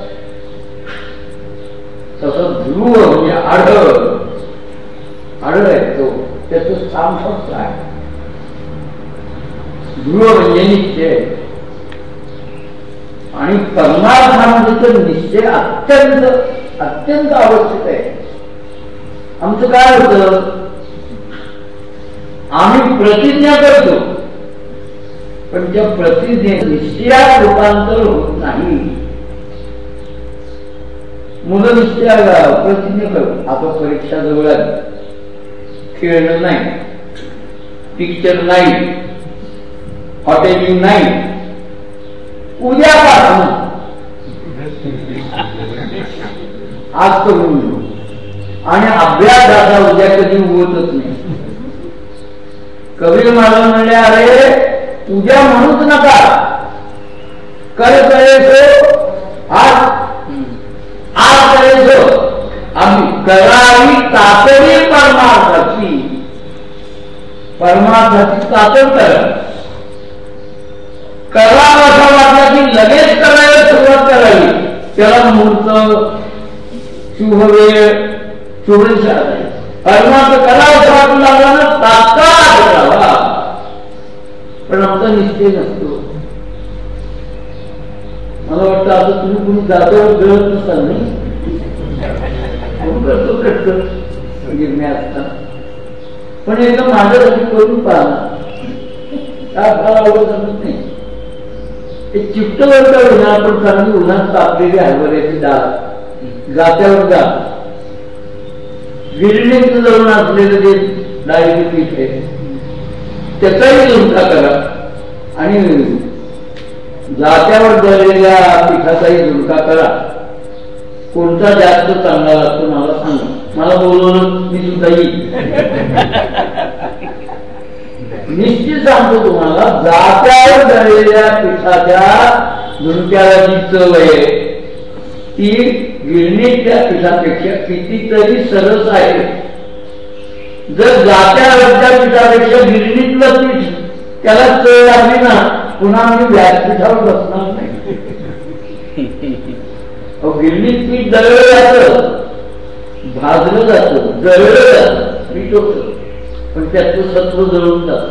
तसं ध्रुव म्हणजे आढळ. आढळ आहे तो. त्याच स्थान फक्त आहे. ध्रुव म्हणजे निश्चय. आणि परमार्थामध्ये निश्चय अत्यंत अत्यंत आवश्यक आहे. आमचं काय होत? आम्ही प्रतिज्ञा करतो. पण त्या प्रतिज्ञे निश्चयात रूपांतर होत नाही. मुलं निश्चया प्रतिज्ञा करू आता परीक्षा जवळ खेळणं नाही. पिक्चर नाही. हॉटेलिंग नाही. उद्यापासून आज करून आणि अभ्यास आता उद्या कधी होतच नाही. कबीर महाराज म्हणले अरे तुझ्या म्हणूच नका. कर करायचो आज आज करायचो आम्ही करावी तातडी परमार्थाची. परमार्थाची तातड करा करावं असं वाटलं की लगेच करायला सुरुवात करावी. त्याला मुहूर्त शुभ वेळ शुभेच्छा कर्माचं करावं वाटू लागला ना तात्काळ करावा पण आमचा निश्चय नसतो. मला वाटतं आता तुम्ही कुणी जागेवर गळत नसाल नाही. करतो कटकट गिरणे असताना पण एकदम माझं माझ्यासाठी करून पाहा. काय फार आवडत नाही. एक चिट्ट चांगली उन्हात तापलेली हरभऱ्याची डाळ. जात्यावर जा. गिरणीत जाऊन असलेलं जे डाळीचं पीठ आहे त्याचाही झुणका करा आणि जात्यावर दळलेल्या पिठाचाही झुणका करा कोणता जास्त चांगला लागतो मला सांगा. मला बोलवलं मी सुद्धा येईल निश्चित सांगतो तुम्हाला जात्यावर दळलेल्या पिठाच्या झुणक्याला जी चव आहे ती गिरणीच्या पिठापेक्षा कितीतरी सरस आहे. जर जात्यावरच्या पिठापेक्षा गिरणीतलं पीठ त्याला चळ लागली ना पुन्हा आम्ही व्यासपीठावर बसणार नाही. गिरणीत पीठ दळलं जात. भाजलं जात जळलं जात पीठ होत. पण त्याचं सत्व जळून जात.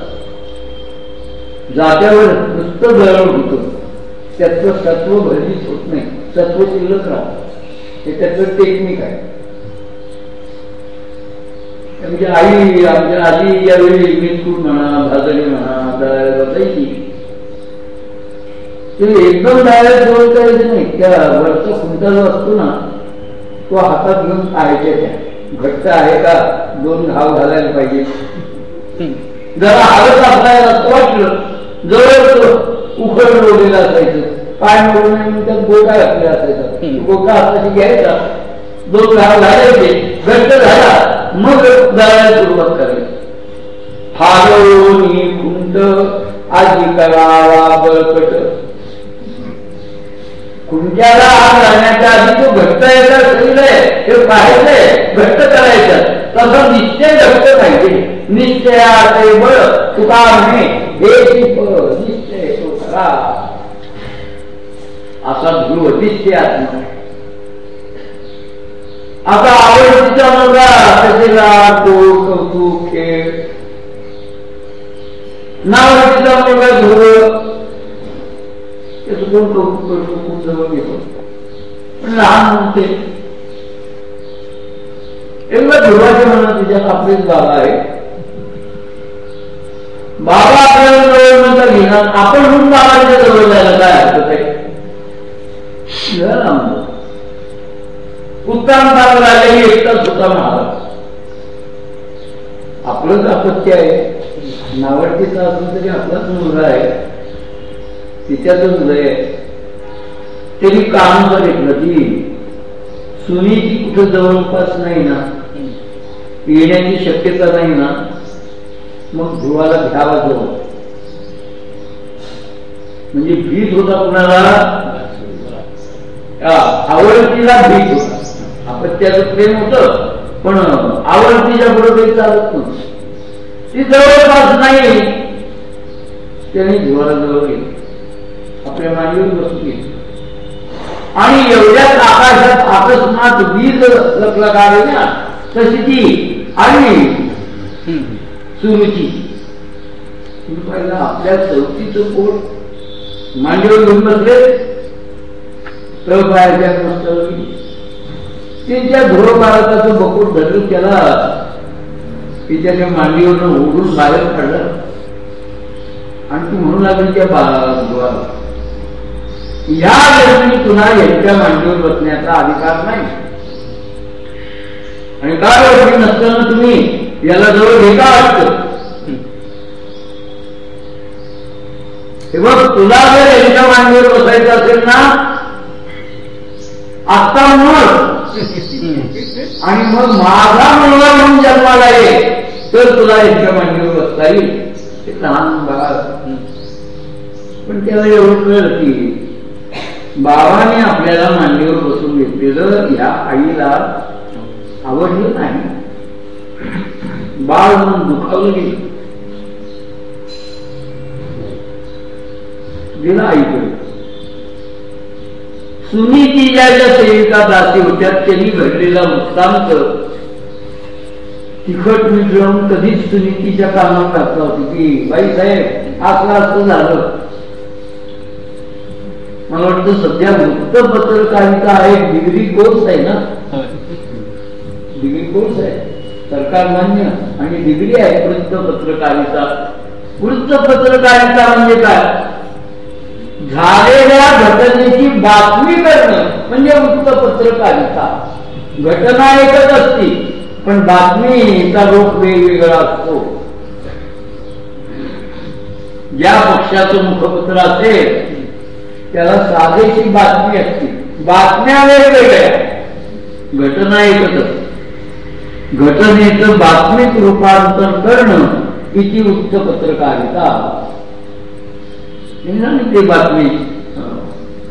जात्यावर नुसतं जळण होतं. त्याचं सत्व भरलीच होत नाही. सत्व शिल्लक राहत. हे त्याचं टेक्निक आहे. म्हणजे आई आमच्या आधी यावेळी मिनकूट म्हणा भाजणी म्हणा दळायला ते एकदम डायरेक्ट जवळ करायचं नाही. त्या वरचा खुंटा जो असतो ना तो हातात घेऊन खायचे त्या. घट्ट आहे का? दोन घाव घालायला पाहिजे. जरा हालत आपल्याला वाटलं जवळ उखड असायचं पाय त्यात गोटा घातलेला असायचा गोटा हाताशी घ्यायचा. दोन घाव घालायचे घट्ट झाला मग दळायला सुरुवात करायची फागवणी खुंट आजी करावा बळकट खुंट्याला आग राहण्याच्या आधी तो घट्ट यायचा शरीर आहे हे पाहायचंय घट्ट करायचं. तसं निश्चय घट्ट पाहिजे. निश्चयाचे बळ तुका म्हणे. हे निश्चय तो खरा असा ध्रुव दिसते आत्मा. आता आवडतीचा मुलगा कसेला तो कौतुक खेळ नावडतीचा मुलगा ध्रुव त्याचं कोण कौतुक करतो कोण जवळ घेतो पण लहान म्हणते एकदा ध्रुवाचे म्हणा तिच्यात आपलेच बाबा आहे. बाबा आपल्याला जवळ म्हणता घेणार. आपण म्हणून बाबाच्या जवळ जायला काय हरकत आहे? उत्तम चांगला एकटाच होता महाराज आपलंच अपत्य आहे. नावडतीचा असून तरी आपलाच मुलगा आहे. तिच्यातच लय तरी काम करेल ती सुनीची कुठं जवळपास नाही ना. येण्याची शक्यता नाही ना. मग ध्रुवाला घ्यावा जवळ म्हणजे भीत होता कुणाला? आवडतीला भीत होता. अपत्याचं प्रेम होत पण आवडतीच्या बरोबर चालत नव्हतं. ती जवळपास नाही. त्याने जवळ गेली. आपल्या मांडीवर बसली आणि एवढ्याच आकाशात अकस्मात वीज लकलकावे ना तशी ती आणि सुरुची. पाहिलं आपल्या चौथीचं पोट मांडीवर घेऊन बसले. प्रभाच्या त्यांच्या ध्रुव भारताचं बकूट धरून त्याला. तिच्या त्या मांडीवरनं ओढून बाहेर काढलं. आणि ती म्हणू लागली त्या ध्रुवाला या जन्मी तुला यांच्या मांडीवर बसण्याचा अधिकार नाही. आणि काय वर्षी नसताना तुम्ही याला जवळ घेता असत हे बघ तुला जर यांच्या मांडीवर बसायचं असेल ना आता म्हणून. आणि मग माझा मुलगा म्हणून जन्माला ये तर तुला इतक्या मांडीवर बसता येईल. ते लहान बाळ. पण त्याला एवढं कळ की बाबाने आपल्याला मांडीवर बसून घेतलेलं या आईला आवडलं नाही. बाळ म्हणून दुखावलं गेलं. गेला आईकडे. सुनीतीच्या ज्या सेविका दासी होत्या त्यांनी घडलेला वृत्तांत. तिखट मिळवून कधीच सुनीतीच्या कामात घातला होती की बाई साहेब असं असं झालं. मला वाटतं सध्या वृत्तपत्रकारिता एक डिग्री कोर्स आहे ना. डिग्री कोर्स आहे. सरकार मान्य आणि डिग्री आहे वृत्तपत्रकारिता. वृत्तपत्रकारिता म्हणजे काय? झालेल्या घटनेची बातमी करणं म्हणजे वृत्तपत्रकारिता. घटना एकच असती पण बातमीचा रोख वेगवेगळा असतो. ज्या पक्षाचं मुखपत्र असेल त्याला साधेशी बातमी असते. बातम्या वेगवेगळ्या घटना एकच घटनेचं बातमीत रूपांतर करणं किती वृत्तपत्रकारिता पत्रकारिता ते बातमी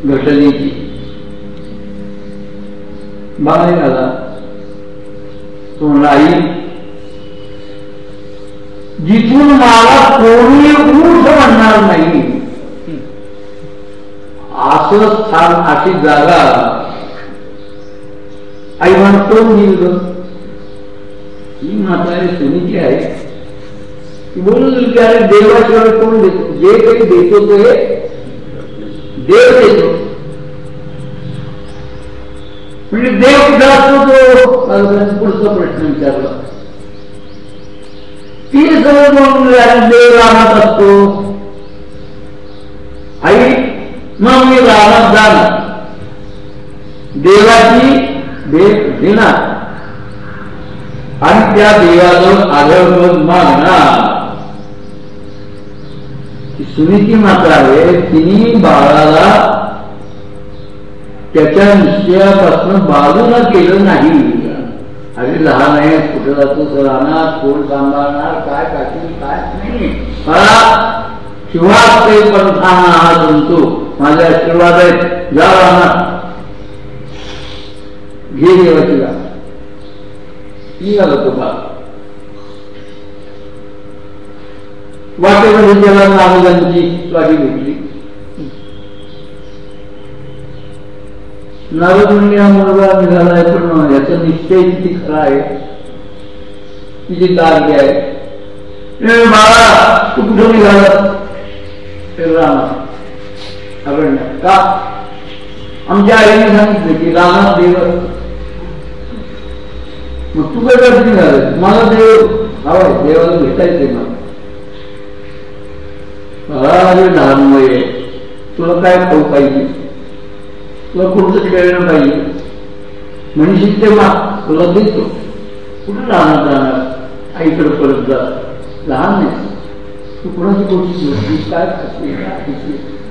घटनेची बाहेर आला तो आई जिथून मला कोणी ऊठ म्हणणार नाही असं स्थान अशी जागा आई म्हणतो मुलग ही म्हातारी सुनीची आहे. बोलून देवाशिवाय कोण देतो? जे काही देतो ते देव देतो. म्हणजे देव कुठे असतो तो? पुढचा प्रश्न विचारला. ती समज देव राहत असतो. आई मग मी राहणार जाणार. देवाची देव घेणार. आणि त्या देवाजवळ आढळ मागणार. सुनीती माता आहे तिने बाळाला त्याच्या निश्चयापासून बाजूला केलं नाही. अरे लहान आहे कुठं जातो राहणार कोण सांभाळणार काय काठी काय? नाही. शिवा ते पंथाना हा जंतू माझे आशीर्वाद आहेत. जा राहणार घे देवाची गा निघाला तो बा नामदांची स्वारी भेटली नारद म्हणजे हा मुलगा निघालाय पण याचा निश्चय किती खरा आहे किती तारगी आहे बाळा तू कुठं निघाला रामा का आमच्या आईने सांगितलं की रामा देव मग तू काय निघालं मला देव हवाय देवाला भेटायचंय मला लहान वय तुला काय खाऊ पाहिजे? तुला कुठचं खेळणं पाहिजे? म्हणशील ते मा तुला देतो कुठं राहणार राहणार आईकडे परत जा. लहान नाही तू कुणाची गोष्टी काय खाशी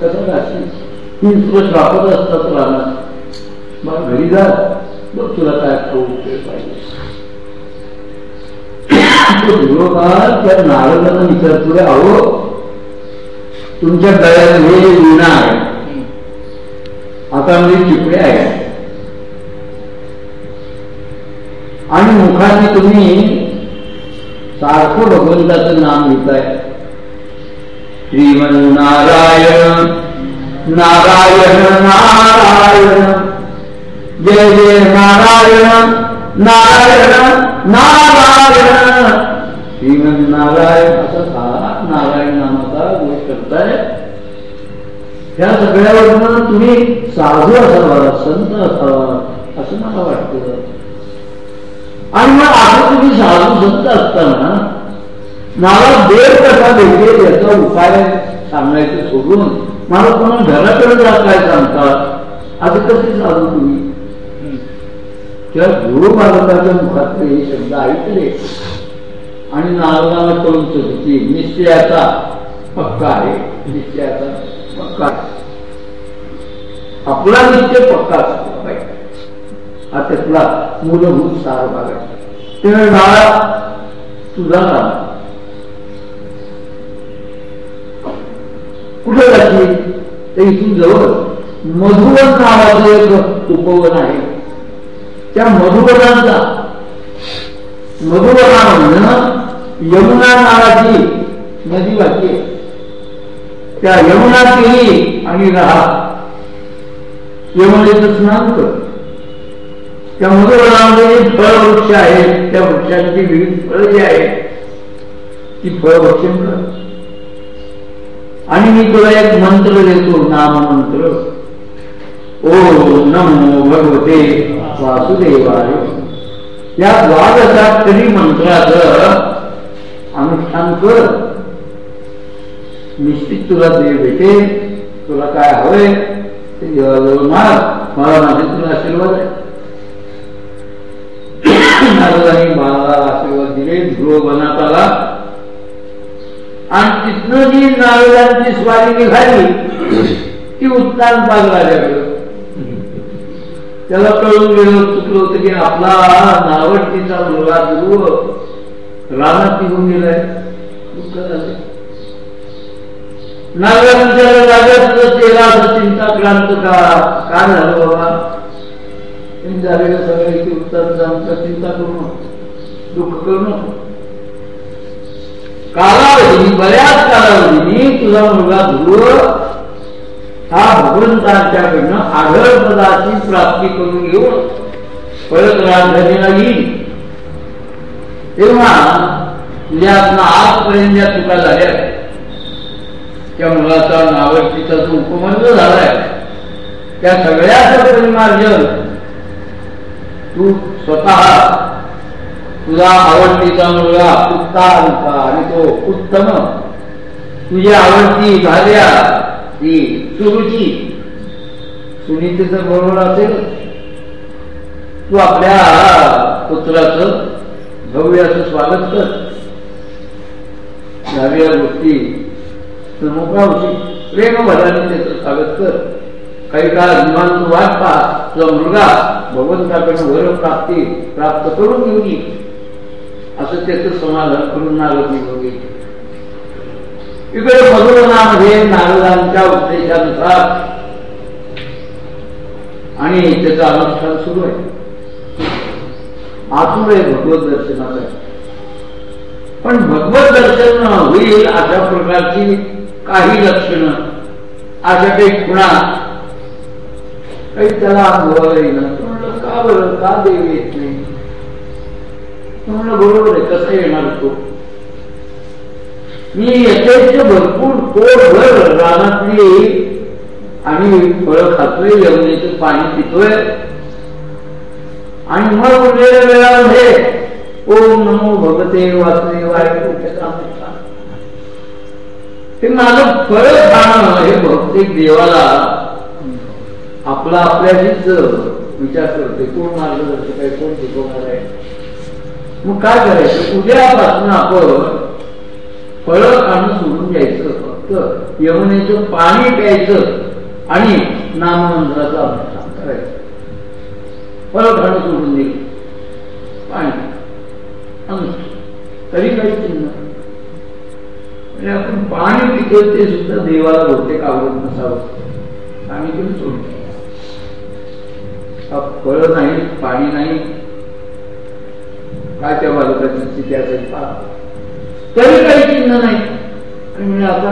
कसं खाशी मी तुला श्रापत असतात राहणार मग घरी जा. मग तुला काय खाऊ पाहिजे? [coughs] त्या नारदांना विचारतो अहो तुमच्या गळ्यात हे आहे आता म्हणजे चिपडे आहे. आणि मुखाने तुम्ही सारखं भगवंताचं नाम घेताय. श्रीमन नारायण नारायण नारायण. जय जय नारायण नारायण नारायण. श्रीमन नारायण असं सारा नारायण नामाचा गोष्ट करताय. या सगळ्यावर तुम्ही साधू असावा संत असावा असं मला वाटतं. आणि मग आता तुम्ही साधू संत असताना मला देव कसा भेटेल याचा उपाय सांगायचं सोडून मला कोणा घराकडे जात काय सांगतात? आता कसे साधू तुम्ही? तेव्हा गुरु मालकाच्या मुखात हे शब्द ऐकले. आणि नारदाला कळून की निश्चयाचा पक्का आहे निश्चयाचा पक्का आपला निश्चय पक्का असतो हा त्यातला मूलभूत सार भाग आहे ते बाळा तुझा नाम. कुठे जाते? ते इथून जवळ. मधुवन नावाचं एक उपवन आहे. त्या मधुवनाचा मधुवनामधनं यमुना नावाची नदी वाटते त्या यमुना केली आणि राहा यमुनेचं स्नान कर त्या मधुवनामध्ये फळ वृक्ष आहेत त्या वृक्षांची विविध फळ जी आहेत ती फळ भक्षण कर आणि मी तुला एक मंत्र देतो नाम मंत्र ओ नमो भगवते वासुदेवाय. या द्वादशात तरी मंत्राचं अनुष्ठान कर. निश्चित तुला देव भेटेल. तुला काय हवे ते देवाजवळ माग. मला माझे तुला आशीर्वाद आहे. नारदांनी बाळाला आशीर्वाद दिले. ध्रुव बनात आला आणि तिथनं जी नारदांची स्वारी निघाली ती उत्तान पाल राजाकडे त्याला कळून गेलं चुकलं होतं की आपला नावडतीचा मुलगा ध्रुव रानात निघून गेलाय. दुःख झालं चिंता क्रांत का काय झालं बाबा झालेलं सगळ्याची उत्तर आमचा चिंता करू नको. दुःख करू नको कालावधी बऱ्याच कालावधीने तुझा मुलगा ध्रुव हा भगवंतांच्याकडनं आढळ पदाची प्राप्ती करून घेऊन परत राजधानीला येईल तेव्हा तुझ्यातनं आजपर्यंत ज्या चुका झाल्या त्या मुलाचा नावडतीचा जो उपमंद झालाय. त्या सगळ्याच परिमार्जन तू स्वतः तुझा आवडतीचा मुलगा होता आणि तो उत्तम. तुझी आवडती झाल्या ती सुरुची. सुनीती बरोबर असेल. तू आपल्या पुत्राचं भव्य असं स्वागत कर. गोष्टी. मोकळा होती प्रेम भराने त्याचं स्वागत कर. काही काळ विमान तू वाट पहा. तुझा मुलगा भगवंताकडे वर प्राप्ती प्राप्त करून घेऊन येईल असं त्याचं समाधान करून नारद निघून गेले. इकडे मधुरनामध्ये नारदांच्या उपदेशानुसार आणि त्याचं अनुष्ठान सुरू आहे. आतुर आहे भगवत दर्शनाचं पण भगवत दर्शन होईल अशा प्रकारची काही लक्षणं अशा काही खुणा काही त्याला अनुभवायला येणार म्हणलं का बरं? का देव येत नाही? म्हणलं बरोबर आहे कसं येणार तो? मी याच्याचे भरपूर पोटभर रानातली आणि फळं खातोय यमुनेचं पाणी पितोय. आणि मग उरलेल्या वेळामध्ये ओम नमो भगते वासुदेवाय ते माझं फळ खाणं हे बहुतेक देवाला आपला आपल्याशीच विचार करते कोण मार्गदर्शक आहे कोण शिकवणार आहे? मग काय करायचं? उद्यापासून आपण फळ खाणं सोडून द्यायचं फक्त यमुनेचं पाणी प्यायचं आणि नाममंत्राचा अनुष्ठान करायचं. फळ खाणं सोडून देईल पाणी. अनुष्ठान तरी काही चिन्ह. म्हणजे आपण पाणी पितो ते सुद्धा देवाला बहुतेक आवडत नसावं. पाणी पण सोडतो. फळ नाही पाणी नाही. काय त्या बालकाची स्थिती असेल? पहा. तरी काही चिन्ह नाही. आणि म्हणजे आता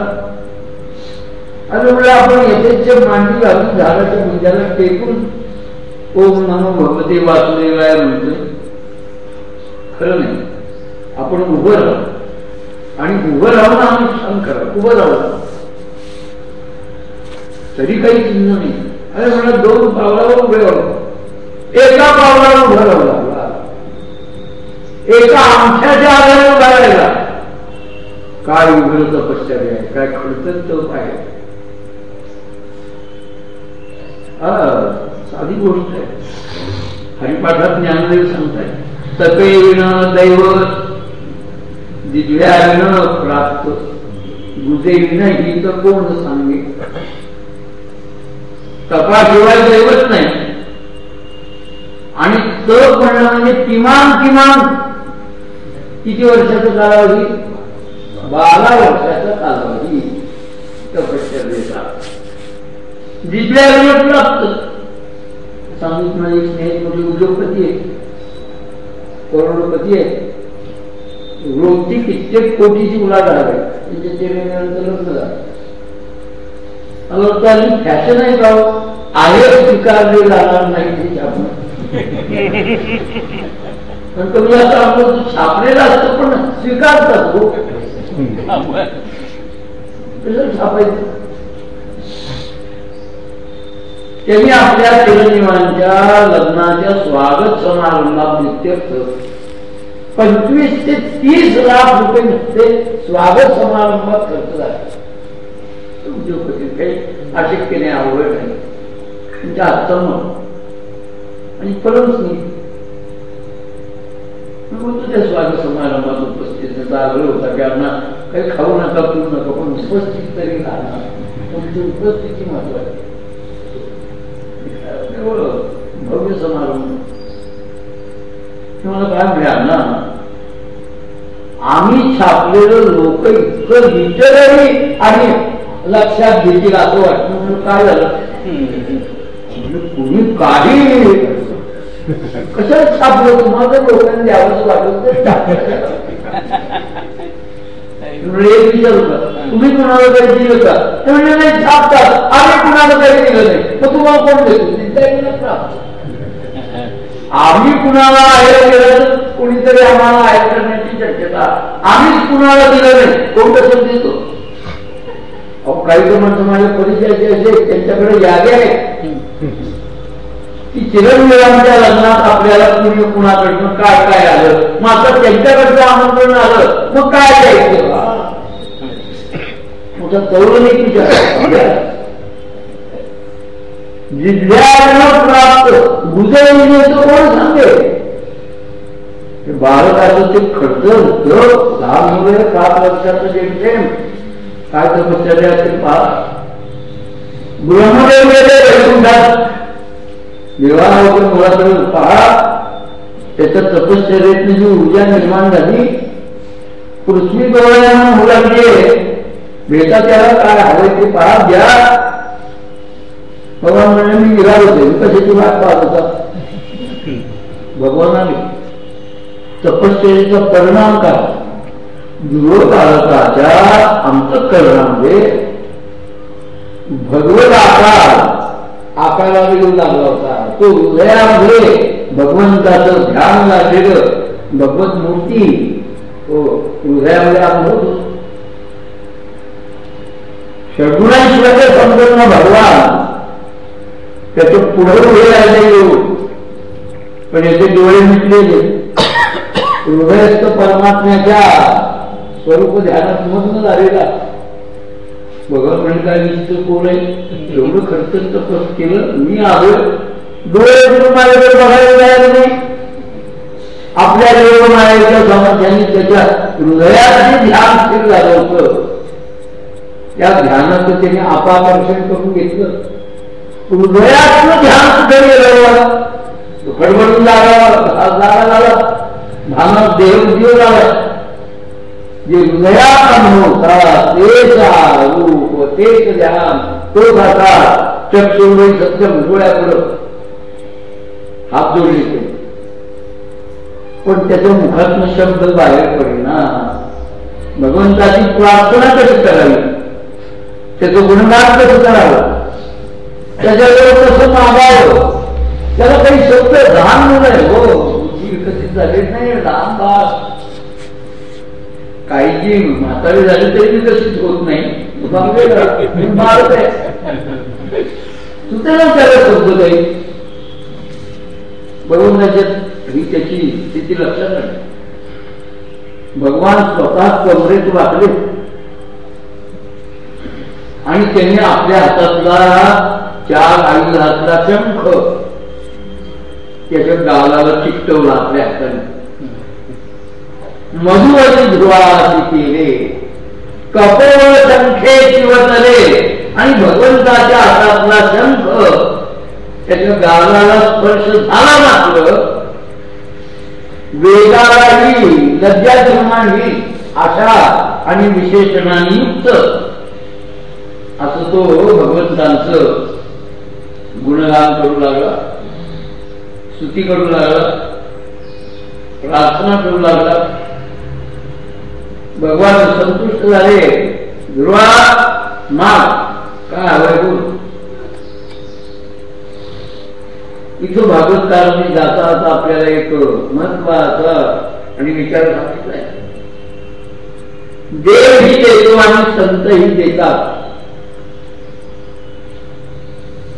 अरे म्हणजे आपण येथेच मांडी घालून झाडाच्या मुंजाला टेकून ओम नमो भगवते वासुदेवाय म्हणतो खरं नाही. आपण उभं राहतो आणि उभं राहून आम्ही शंकर उभं राहून. तरी काही चिन्ह नाही. अरे म्हणा दोन पावलावर उभे राहू एका पावलावर उभं राहू लागला. एका आमच्याच्या आधारे उभा राहिला. काय उघड तपश्चर्य? आहे काय खडतर तप आहे साधी गोष्ट आहे. हरिपाठात ज्ञानदेव सांगताय तपे विण दैवत दिव्या विण प्राप्त गुजे विण ही तर कोण सांगे तपाशिवाय दैवत नाही. आणि तप म्हणणं म्हणजे किमान किमान किती वर्षाचा कालावधी? बारा वर्षाचा कालावधी. तपश्चर्येचा विनोद प्राप्त. सांगितलं एक म्हणजे उद्योगपती आहे. करोडपती आहे. रोजची कित्येक कोटीची उलाढाल आहे त्यांच्या चेहऱ्यानंतर लग्न झालं अगं फॅशन आहे का आहे स्वीकारले जाणार नाही ते [laughs] आपण तुम्ही असं आपण छापलेलं असतं पण स्वीकारतात हो. छापायचं? त्यांनी आपल्या चिरंजीवांच्या लग्नाच्या स्वागत समारंभात नित्यर्थ पंचवीस ते तीस लाख रुपये नुसते स्वागत समारंभात खर्च झाले. उद्योगपती काही अशक्य नाही आवड नाही. त्यांच्या आत्ता मत आणि परमच नाही त्या स्वागत समारंभात उपस्थित आग्रह होता की आपला काही खाऊ नका पिऊ नका पण उपस्थित तरी राहणार. तुमची उपस्थिती महत्वाची भव्य समारंभ ते मला काय मिळाल ना. आम्ही छापलेलं लोक इतकं लिटररी आणि लक्षात घेतील असं वाटतं. म्हणून काय झालं? म्हणजे कुणी काही कशात छापलं? तुम्हाला लोकांनी द्यावंच वाटत ते तुम्ही कुणाला काही दिलं का? ते म्हणजे नाही छापतात. आम्ही कुणाला काही दिलं नाही. मग तुम्हाला कोण देतो? आम्ही कुणाला आहे केलं कोणीतरी आम्हाला आहे करण्याची शक्यता. आम्हीच कुणाला दिलं नाही. कोण कसं देतो? अहो काही म्हणतो माझ्या परिचयाचे असे त्यांच्याकडे यादी आहे. की चिरंजीवांच्या लग्नात आपल्याला कुणी कुणाकडनं काय काय आलं? मग आता त्यांच्याकडचं आमंत्रण आलं. मग काय द्यायचं? मोठा तरुण विचार जिल्ह्यानं प्राप्त कोण बालकाचं ते लहान पाच वर्षाचं जे काय तपश्चर्या पाच ब्रह्मदेव गेले वैकुंठात मुलाकडे पहा. त्याच्या तपश्चर्यातली जी ऊर्जा निर्माण झाली पृथ्वी गवळ्या मुलाकडे बेटा त्याला काय हवे ते पहा द्या. भगवान म्हणजे मी निघाल होते कशाची वाट पाहत होता? भगवानाने तपश्चर्याचा परिणाम काय? ध्रुवकारकाच्या अंतकरणामध्ये म्हणजे भगवत आकार. आकाराला येऊ लागला होता. तो हृदयामध्ये भगवंताचं ध्यान लागलेलं भगवत मूर्ती. तो हृदयामध्ये अनुभव षडगुणांशिवाय संपूर्ण भगवान त्याचे पुढे उभे राहिले येऊ. पण याचे डोळे मिटलेले. हृदयस्थ परमात्म्याच्या स्वरूप ध्यानात मग्न झालेला. भगवान म्हणजे काय निश्चित कोण आहे? एवढं खर्च तपस केलं मी आलो डोळे फिरून माझ्याकडे बघायला तयार नाही. आपल्या देव मायाच्या सामर्थ्याने त्याच्या हृदयात ध्यान स्थिर झालं होतं. त्या ध्यानाचं त्याने अपाकर्षण करून घेतलं. हृदयातलं ध्यान कुठे गेलं खडबडून लागावा जागा झाला ध्यानात देह उद्योग झाला जे हृदयात अनुभवता तेचा रूप तेच ध्यान तो जाता चक्षुर्वय सत्यम डोळ्यापुढं हात जोडले ते पण त्याच्या मुखातनं शब्द बाहेर पडेना भगवंताची प्रार्थना कशी करावी त्याचं गुणगान कसं करावं त्याच्याजवळ कसं मागावं हो. त्याला काही शब्द लहान नाही हो. विकसित झाली नाही लहान बाळ. काही जी म्हातारी झाली तरी विकसित होत नाही. मारत आहे. तू त्याला त्याला शब्द काही बरोबर त्याच्यात ही त्याची स्थिती लक्षात नाही भगवान स्वतः कमरेत वाकले. आणि त्यांनी आपल्या हातातला चार आई हातला शंख त्याच्या गावाला चिकटवला आपल्या हाताने. मधुवरी ध्रुवासी केले. कपोळ शंखे शिवतले आणि भगवंताच्या हातातला शंख त्याच्या गावाला स्पर्श झाला मात्र. वेगालाही लज्जा निर्माण होईल आशा आणि विशेषणांनी युक्त. असं तो भगवंतांचं गुणगान करू लागला स्तुती करू लागला प्रार्थना करू लागला. भगवान संतुष्ट झाले. ध्रुवा माग काय हवंय बोल. इथं भागवतकारांनी जाता आता आपल्याला एक महत्त्वाचा आणि विचार सांगितलाय. देव ही देतो आणि संत ही देतात.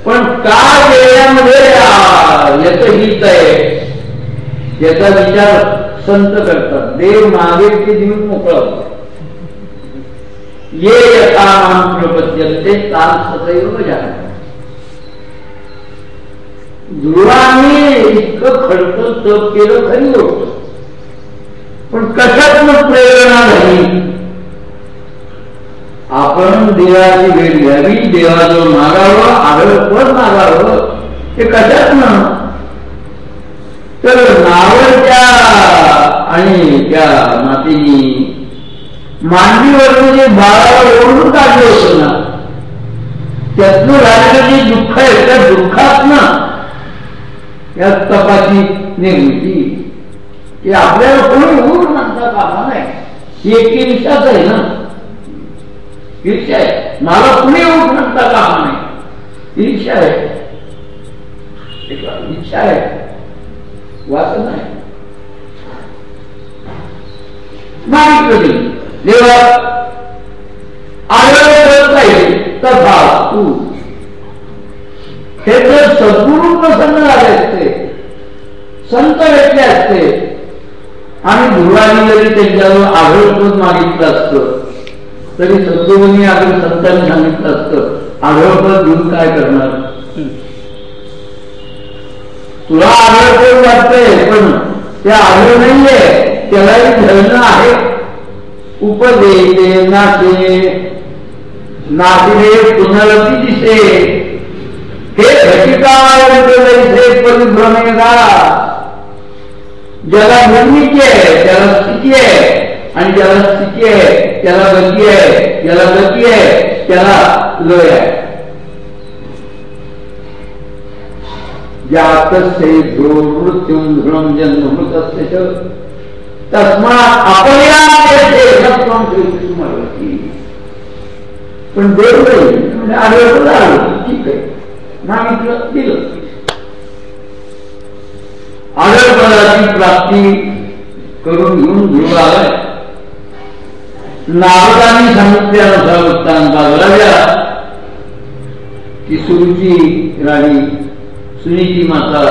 पण काय वेळामध्ये याच हित आहे. याचा विचार संत करतात. देव ते मोकळ ये सदैव जाणतात ध्रुवाने इतकं तप केलं खरी गोष्ट. पण प्रेरणा झाली? आपण देवाची भेट घ्यावी. देवाजवळ मागावं आढळ पण मागावं. हे कशात ना? तर नावरच्या आणि त्या मातेनी मांडीवर जे बाळाला ओढून काढलं होतं ना. त्यातनं राहिलं जे दुःख आहे त्या दुःखात ना या तपाची निर्मिती. ते आपल्याला कोणी ऊर मानता कामा नाही ही एक ईर्षाच आहे ना. ईर्ष्या आहे. मला कुणी ऊर म्हणता कामा नाही ईर्ष्या आहे. इच्छा आहे. वाचन आहे. मागितलं देवा आढळ पाहिजे तथा तू. हे जर सद्गुरू प्रसन्न झाले असते. संत भेटले असते. आणि गुरुवानी जरी त्यांच्यावर आढळपद मागितलं असतं तरी सद्गुरूंनी अगर संतांनी सांगितलं असतं. आढळपद घेऊन काय करणार? तुला आढळपद वाटतंय? पण ते आढळ नाहीये. त्यालाही धरणं आहे. उपदेते नाते. नाते पुनरती दिसे हे घटिकाचे परिभ्रमेगा ज्याला निर्मिती आहे त्याला स्थिती आहे. आणि ज्याला स्थिती आहे त्याला गती आहे ज्याला गती आहे त्याला लय आहे. ज्यातस्य जन्म मृत पण देव नाही आढळलं आलं ठीक आहे. मागितलं दिलं. प्राप्ती करून घेऊन घेऊन आलाय. नारदांनी सांगितल्यानुसार वृत्तांत राजा की सुरुची राणी सुनीची माता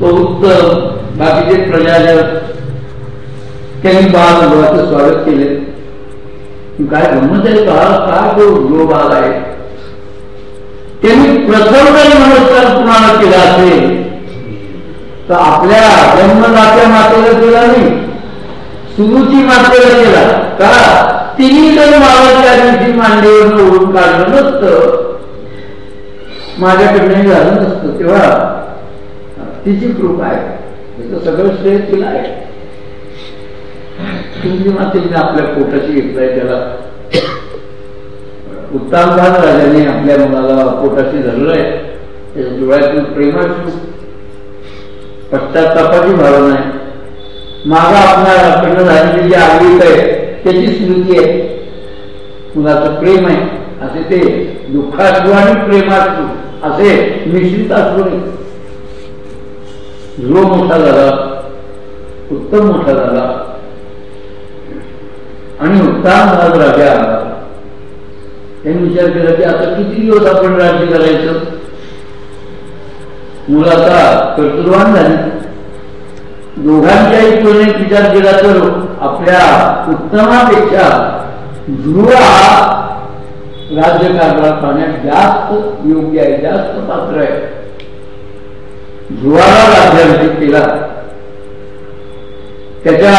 तो उत्तम बाकीचे प्रजाजक त्यांनी बाळगृहाचं स्वागत केले. काय गमत आहे का? काय तो बाल आहे? त्यांनी प्रथम जरी नमस्कार कुणाला केला असेल तर आपल्या जन्मदात्या मातेला केला नाही. सुरुची मात्र केला. का? तिने जर मला त्या दिवशी मांडीवर ओढून काढलं नसतं. माझ्याकडनं झालं नसतं. तेव्हा तिची कृपा आहे. त्याचं सगळं श्रेय तिला आहे. तुमची मातेने आपल्या पोटाशी घेतलाय त्याला. उत्तम राजाने आपल्या मुलाला पोटाशी धरलंय. त्याच्या डोळ्यातून प्रेमाची पश्चातापाची भावना आहे. मागा आपल्याकडनं झालेली जी आगळीक आहे त्याची स्मृती आहे. कुणाचं प्रेम आहे असे ते दुःखासू आणि प्रेमासू असे मिश्रित असू नये जो मोठा झाला उत्तम मोठा झाला आणि उत्तम झाला राजा त्यांनी विचार केला की आता किती दिवस आपण राज्य करायचं? मुलाचा कर्तृवान झाली. दोघांच्याही तुलनेत विचार केला तर आपल्या उत्तमापेक्षा ध्रुव हा राज्यकारभार पाहण्यात जास्त योग्य आहे जास्त पात्र आहे. ध्रुवाला राज्याभिषेक केला. त्याच्या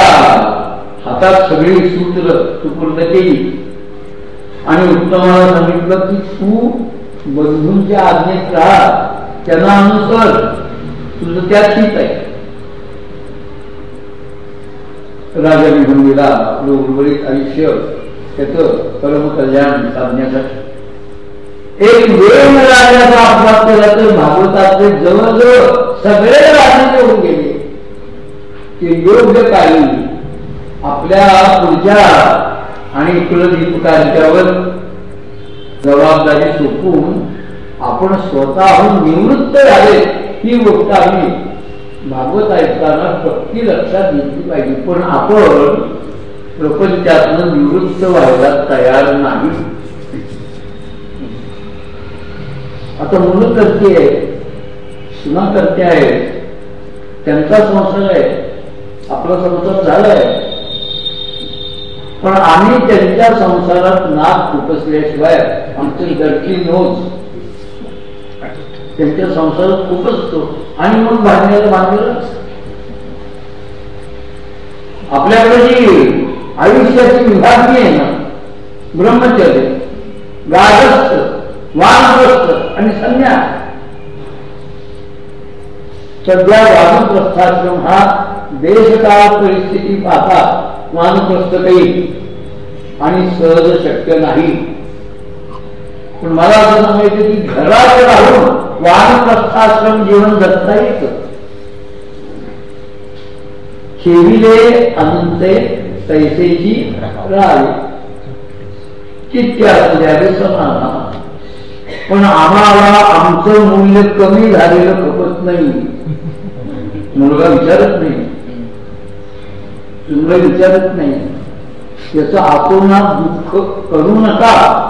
हातात सगळी सूत्र सुपूर्द केली आणि उत्तमाला सांगितलं की तू बंधूंच्या आज्ञेत राहा. त्यांना अनुसर. तुझं त्यात ठीक आहे. राजा निघून गेला आपलं उर्वरित आयुष्य त्याच परम कल्याण साधण्यासाठी. एक वेळ राजाचा अपघात केला तर भागवतातले जवळजवळ सगळे राजे होऊन गेले. ते योग्य काळी आपल्या पुढच्या आणि कुलदीपकांच्यावर जबाबदारी सोपून आपण स्वतःहून निवृत्त झाले ही गोष्ट आम्ही भागवत ऐकताना पक्की लक्षात घेतली पाहिजे. पण आपण प्रपंचातून निवृत्त व्हायला तयार नाही. आता मुलं करते सुना करते आहे त्यांचा संसार आहे आपला संसार झालाय पण आम्ही त्यांच्या संसारात नाक खुपसल्याशिवाय आमची गडकी नोच त्यांच्या संसारात खूपच खुपसतो आणि मग बांधण्याला बांधलं आपल्याकडे जी आयुष्याची विभागणी आहे ना ब्रह्मचर्य गाढस्थ वानप्रस्थ आणि संन्यास सध्या वानप्रस्थाश्रम हा देशकाळ परिस्थिती पाहता वानप्रस्थ काही आणि सहज शक्य नाही. पण मला असं सांगायचं की घरात राहून वानप्रस्थाश्रम जीवन जगता येत खेविले अनंते तैसेची द्यावे पण आम्हाला आमचं मूल्य कमी झालेलं खपत नाही. मुलगा विचारत नाही. मुलगा विचारत नाही. त्याच आतोनात दुःख करू नका.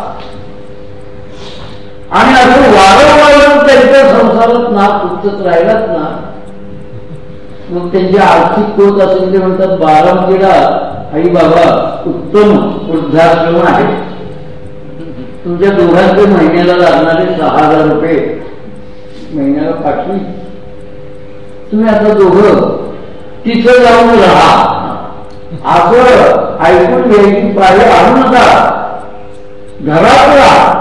आणि असं वारंवार त्यांच्या संसारात ना पुस्तक राहिलात ना. मग त्यांची आर्थिक कोत असेल ते म्हणतात बारामतीला आई बाबा उत्तम वृद्धाश्रम आहे. तुमच्या दोघांचे महिन्याला लागणारे सहा हजार रुपये. महिन्याला पाठवी तुम्ही आता दोघं तिथं जाऊन राहा. असं ऐकून घ्यायची पाहिजे आणू नका. घरात राहा.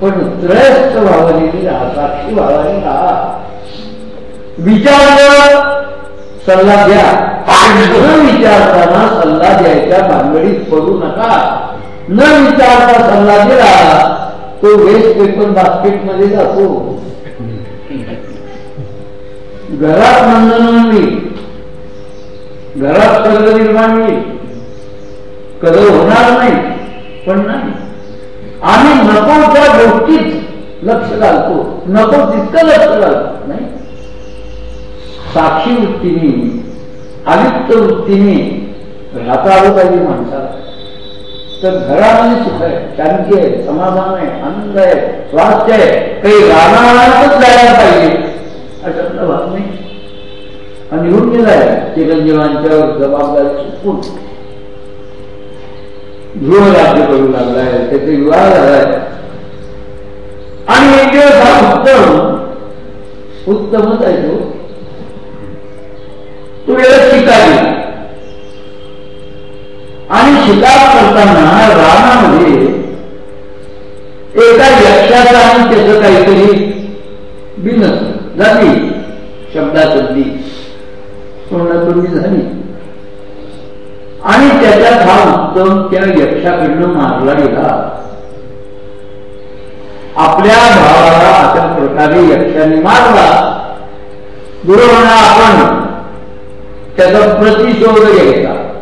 पण त्रयस्थ भावाने राहा साक्षी भावाने राहा विचार सल्ला द्या. न विचारताना सल्ला द्यायच्या भानगडीत पडू नका. न विचारता सल्ला दिला तो वेस्ट पेपर बास्केटमध्ये जातो. घरात नंदन घरात कर्ज निर्माण होईल कदर होणार नाही पण नाही. आम्ही नको त्या गोष्टीत लक्ष घालतो. नको तितकं लक्ष घालतो. नाही. साक्षी वृत्तीने अलिप्त वृत्तीने राहता आलं पाहिजे माणसाला. तर घरामध्ये सुख आहे शांती आहे समाधान आहे आनंद आहे स्वास्थ्य आहे. काही रानातच जायला पाहिजे. अशातला भाग नाही आणि निघून गेलाय चिरंजीवांच्यावर जबाबदारी चुकून गृह राज्य करू लागलाय त्याचे विवाह झालाय. आणि एक दिवस हा उत्तम उत्तमच आहे तो. तो वेळेस शिकारी. आणि शिकार करताना रानामध्ये एका यक्षाचा आणि त्याचं काहीतरी बिनस झाली शब्दाशब्दी तोंडातोंडी झाली. आणि त्याच्यात हा उत्तम त्या यक्षाकडनं मारला गेला. आपल्या भावाला अशा प्रकारे यक्षाने मारला. गुरु म्हणा आपण त्याचा प्रतिशोध घ्यायचा.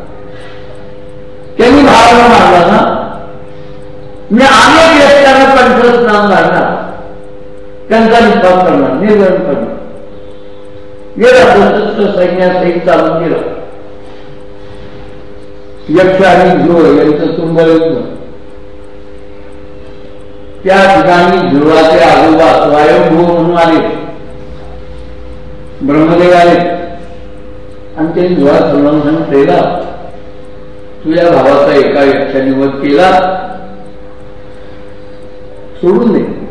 त्यांनी भावाला मारला ना? मी अनेक यक्षांना कंठस्नान घालणार. त्यांचा निपात करणार निर्गण करणार. गेला सशस्त्र सैन्यासहित चालून गेला. यक्ष आणि ध्रुव यांचं तुंबळयुद्ध त्या ठिकाणी ध्रुवाचे आजोबा स्वयंभू म्हणून आले. ब्रह्मदेव आले. आणि त्यांनी ध्रुवात संबंधन केला. तुझ्या भावाचा एका यक्षाने वध केला. सोडून दे.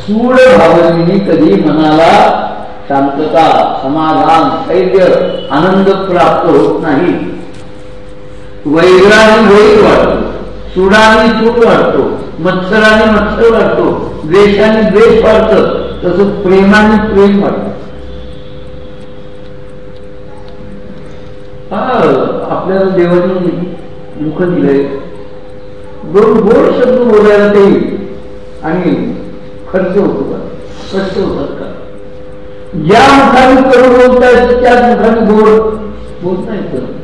सूड भावनी कधी मनाला शांतता समाधान धैर्य आनंद प्राप्त होत नाही. वैराने वैर वाढतो सुडाने सूड वाटतो. मत्सराने मत्सर वाढतो द्वेषाने द्वेष वाढतो. तसं प्रेमाने प्रेम वाढतो. हा आपल्याला देवानी मुख दिलंय. दोन गोड शब्द बोलायला ते आणि खर्च होतो का? कष्ट होतात का? ज्या मुखाने करू बोलता येतं त्याच मुखाने गोड बोलता येतं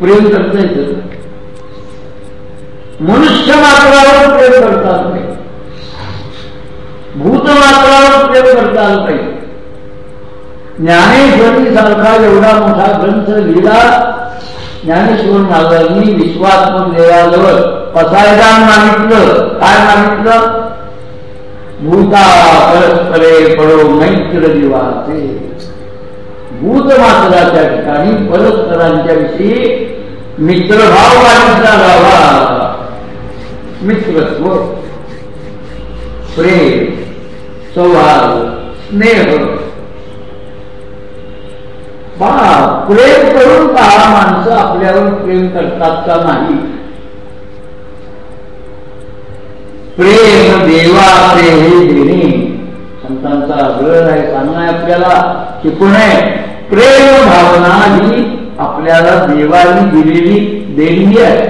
प्रेम करता येतं. मनुष्य मात्रावर प्रेम करता आलं पाहिजे. भूत मात्रावर प्रेम करता आलं पाहिजे. ज्ञानेश्वरी सारखा एवढा मोठा ग्रंथ लिहिला ज्ञानेश्वर महाराजांनी विश्वात्मक देवाजवळ पसायदा मागितलं. काय मागितलं? भूता परस्परे पडो मैत्र दिवाचे भूतमात्राच्या ठिकाणी परस्परांच्या विषयी मित्रभाव वाढीचा जावा मित्रत्व प्रेम सौहार्द स्नेह. प्रेम करून पहा माणसं आपल्यावर प्रेम करतात का नाही? प्रेम देवा प्रेम देणे. संतांचा आग्रह आहे सांगणं आपल्याला? शिकून आहे प्रेम भावना ही आपल्याला देवानी दिलेली देणगी आहे.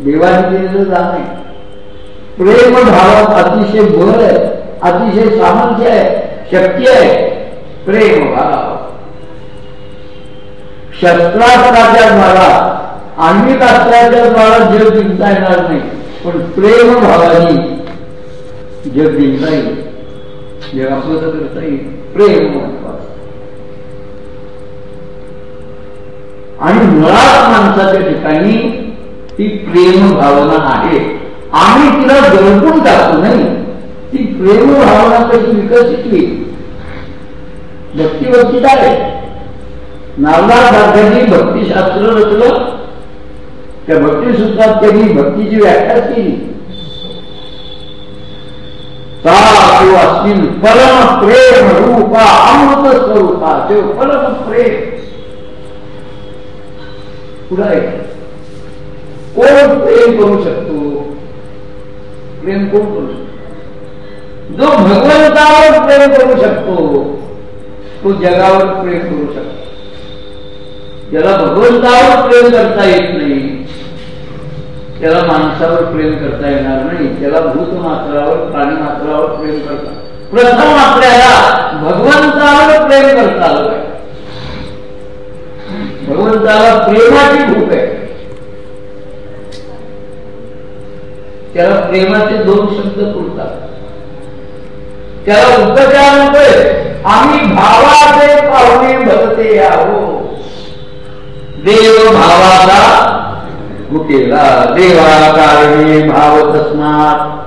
देवानी दिलेलं जाण आहे. प्रेम भाव अतिशय बळ आहे अतिशय सामर्थ्य आहे शक्ती आहे. प्रेम भाव शस्त्रास्त्राच्या द्वारा आण्विक अस्त्राच्या द्वारा जग जिंकता येणार नाही. पण प्रेम भावानी जग जिंकता येईल. जग आपलं करता प्रेम आणि मुळात माणसाच्या ठिकाणी ती प्रेम भावना आहे आम्ही तिला जळपून टाकू नाही ती प्रेम भावना कशी विकसित होईल भक्ती भक्ती काय नारदार भक्तीशास्त्र रचलं त्या भक्ती सुद्धा त्यांनी भक्तीची व्याख्या केली तू असतील परम प्रेम रूपा अमृत स्वरूपा ते परम प्रेम पुढे कोण प्रेम करू शकतो? प्रेम कोण करू शकतो? जो भगवंतावर प्रेम करू शकतो तो जगावर प्रेम करू शकतो. ज्याला भगवंतावर प्रेम करता येत नाही त्याला माणसावर प्रेम करता येणार नाही. त्याला भूत मात्रावर प्राणी मात्रावर प्रेम करता प्रथम आपल्याला भगवंतावर प्रेम करता आलं पाहिजे. भगवंताला प्रेमाची भूक आहे. त्याला प्रेमाचे दोन शब्द पुरतात. त्याला उपचार आम्ही भावाचे पाहुणे भरते आहो देव भावाला मुकेला देवा कारणे भाव तस्मात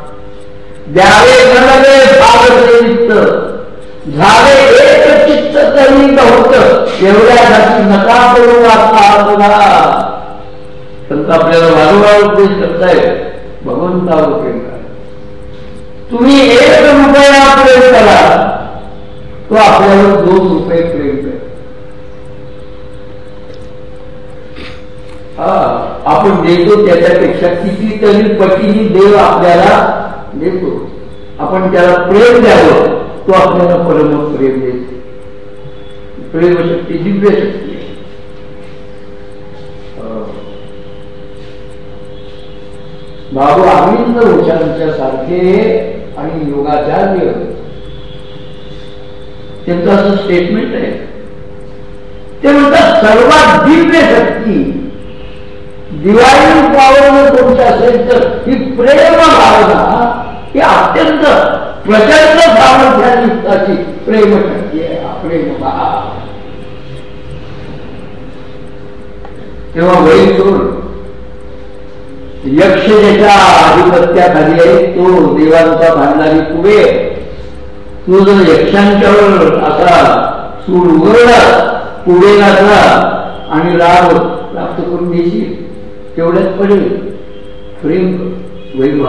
द्यावे नवे भाव झाले एक चित्त तरी होत एवढ्यासाठी नका करू तुला संत आपल्याला वारंवार उपदेश करतायत. भगवंतावर प्रेम करा. तुम्ही एक रुपया प्रेम करा. तो आपल्यावर दोन रुपये प्रेम करेल. हा. आपण देतो त्याच्यापेक्षा कितीतरी पटीने देव आपल्याला देतो. आपण त्याला प्रेम द्यावं तो आपल्याला परम प्रेम देतो. प्रेम शक्ती दिव्य शक्ती. बाबू अरविंद घोषांच्या सारखे आणि योगाचार्य. त्यांचं असं स्टेटमेंट आहे. ते म्हणतात सर्वात दिव्य शक्ती दिवाळी पावन तुमची असेल तर ही प्रेम भावना ही अत्यंत प्रचंड सामर्थ्याची प्रेम शक्ती आहे प्रेम भाव. तेव्हा वैल करून यक्ष ज्याच्या आधिपत्याखाली आहे तो देवांचा भांडारी पुढे तू जर यक्षांच्यावर असा सूड उघडला पुढे घातला आणि राग प्राप्त करून देशील तेवढ्याच पडेल. प्रेम वैभव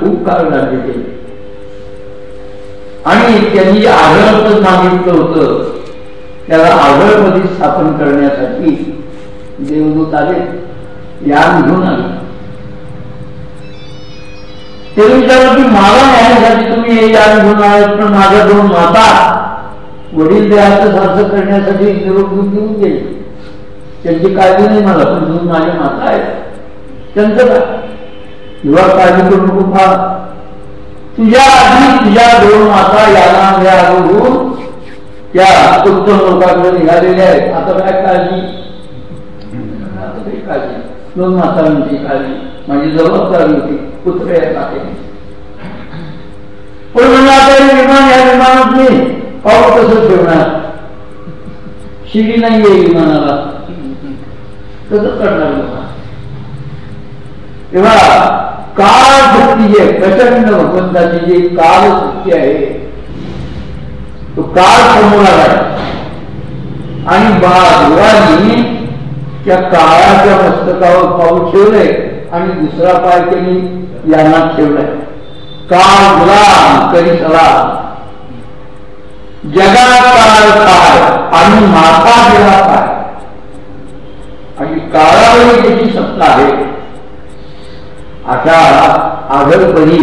खूप काळ लागले ते. आणि त्यांनी जे आढळ मागितलं होतं त्याला आढळमध्ये स्थापन करण्यासाठी देवदूत आले. यान घेऊन आले. ते विचारलं की मला न्यायासाठी तुम्ही हे यान घेऊन आलात पण माझ्या दोन माता वडील देहाचं सारखं करण्यासाठी निरोप घेऊन गेले. त्यांची काळजी नाही मला पण दोन माझ्या माता आहेत. त्यांचं का युवा काळजी करू नको फार तुझ्या आधी तुझ्या दोन माता याला या त्या उत्तम लोकांकडे निघालेल्या आहेत. आता काय काळजी? काळजी दोन मातांची काळजी. माझी जबाबदारी होती पुत्र आहे पण म्हणलं आता विमान या विमानात नाही पाऊस कसं ठेवणार शिडी नाही आहे विमानाला. तसंच करणार तेव्हा काळ शक्ती जे प्रचंड भगवंताची जी काळ शक्ती आहे तो काळ समोर आला आणि बा त्या काळाच्या मस्तकावर पाऊल ठेवलंय आणि दुसरा पाय त्यांनी यांना ठेवलाय. काळ गुलाम करी तरी सलाम जगाकाळ काय? आणि माता देवा काय? आणि काळावरी त्याची सत्ता आहे अशा आदरपणी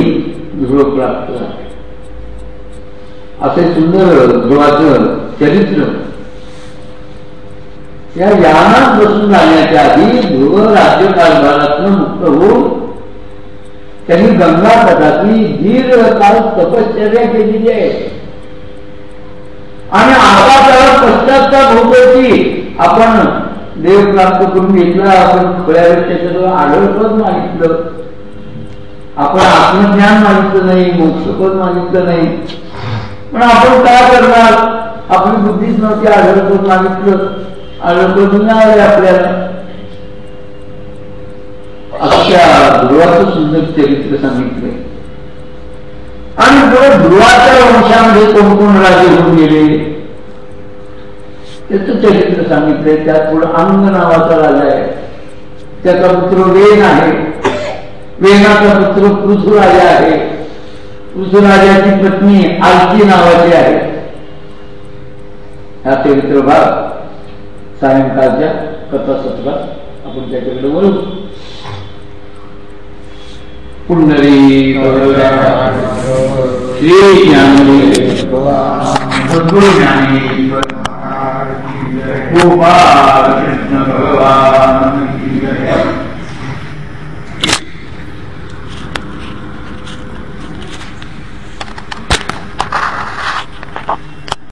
ध्रुव प्राप्त झाले. असे सुंदर ध्रुवाचं चरित्र. या यानात बसून जाण्याच्या आधी ध्रुव राज्य कारभारातून मुक्त होऊन त्यांनी गंगा पदाची दीर्घकाल तपश्चर्या केलेली आहे. आणि आता त्याला पश्चाताप होतो की आपण देव प्राप्त करून घेतला आपण खऱ्या त्याच्याजवळ आढळपद मागितलं. आपण आत्मज्ञान मागितलं नाही मोक्षपद मागितलं नाही. पण आपण काय करणार? आपली बुद्धीच नव्हती आढळपद मागितलं. आढळपद मिळाले आपल्याला. अशा ध्रुवाचं सुंदर चरित्र सांगितलंय. आणि पुढे ध्रुवाच्या वंशामध्ये कोण कोण राजे होऊन गेले? त्याचं चरित्र सांगितलंय त्यात पुढे अंग नावाचा राजा आहे त्याचा पुत्र वेण आहे. वेणाचा पुत्र पृथ्वीराजा आहे. पृथ्वीराजाची पत्नी आलती नावाची आहे. हा चरित्र भाग सायंकाळच्या कथासत्रात आपण त्याच्याकडे बोलू पुंडरी श्री ज्ञानी सद्गुरु ज्ञानी गोपाल कृष्ण भगवान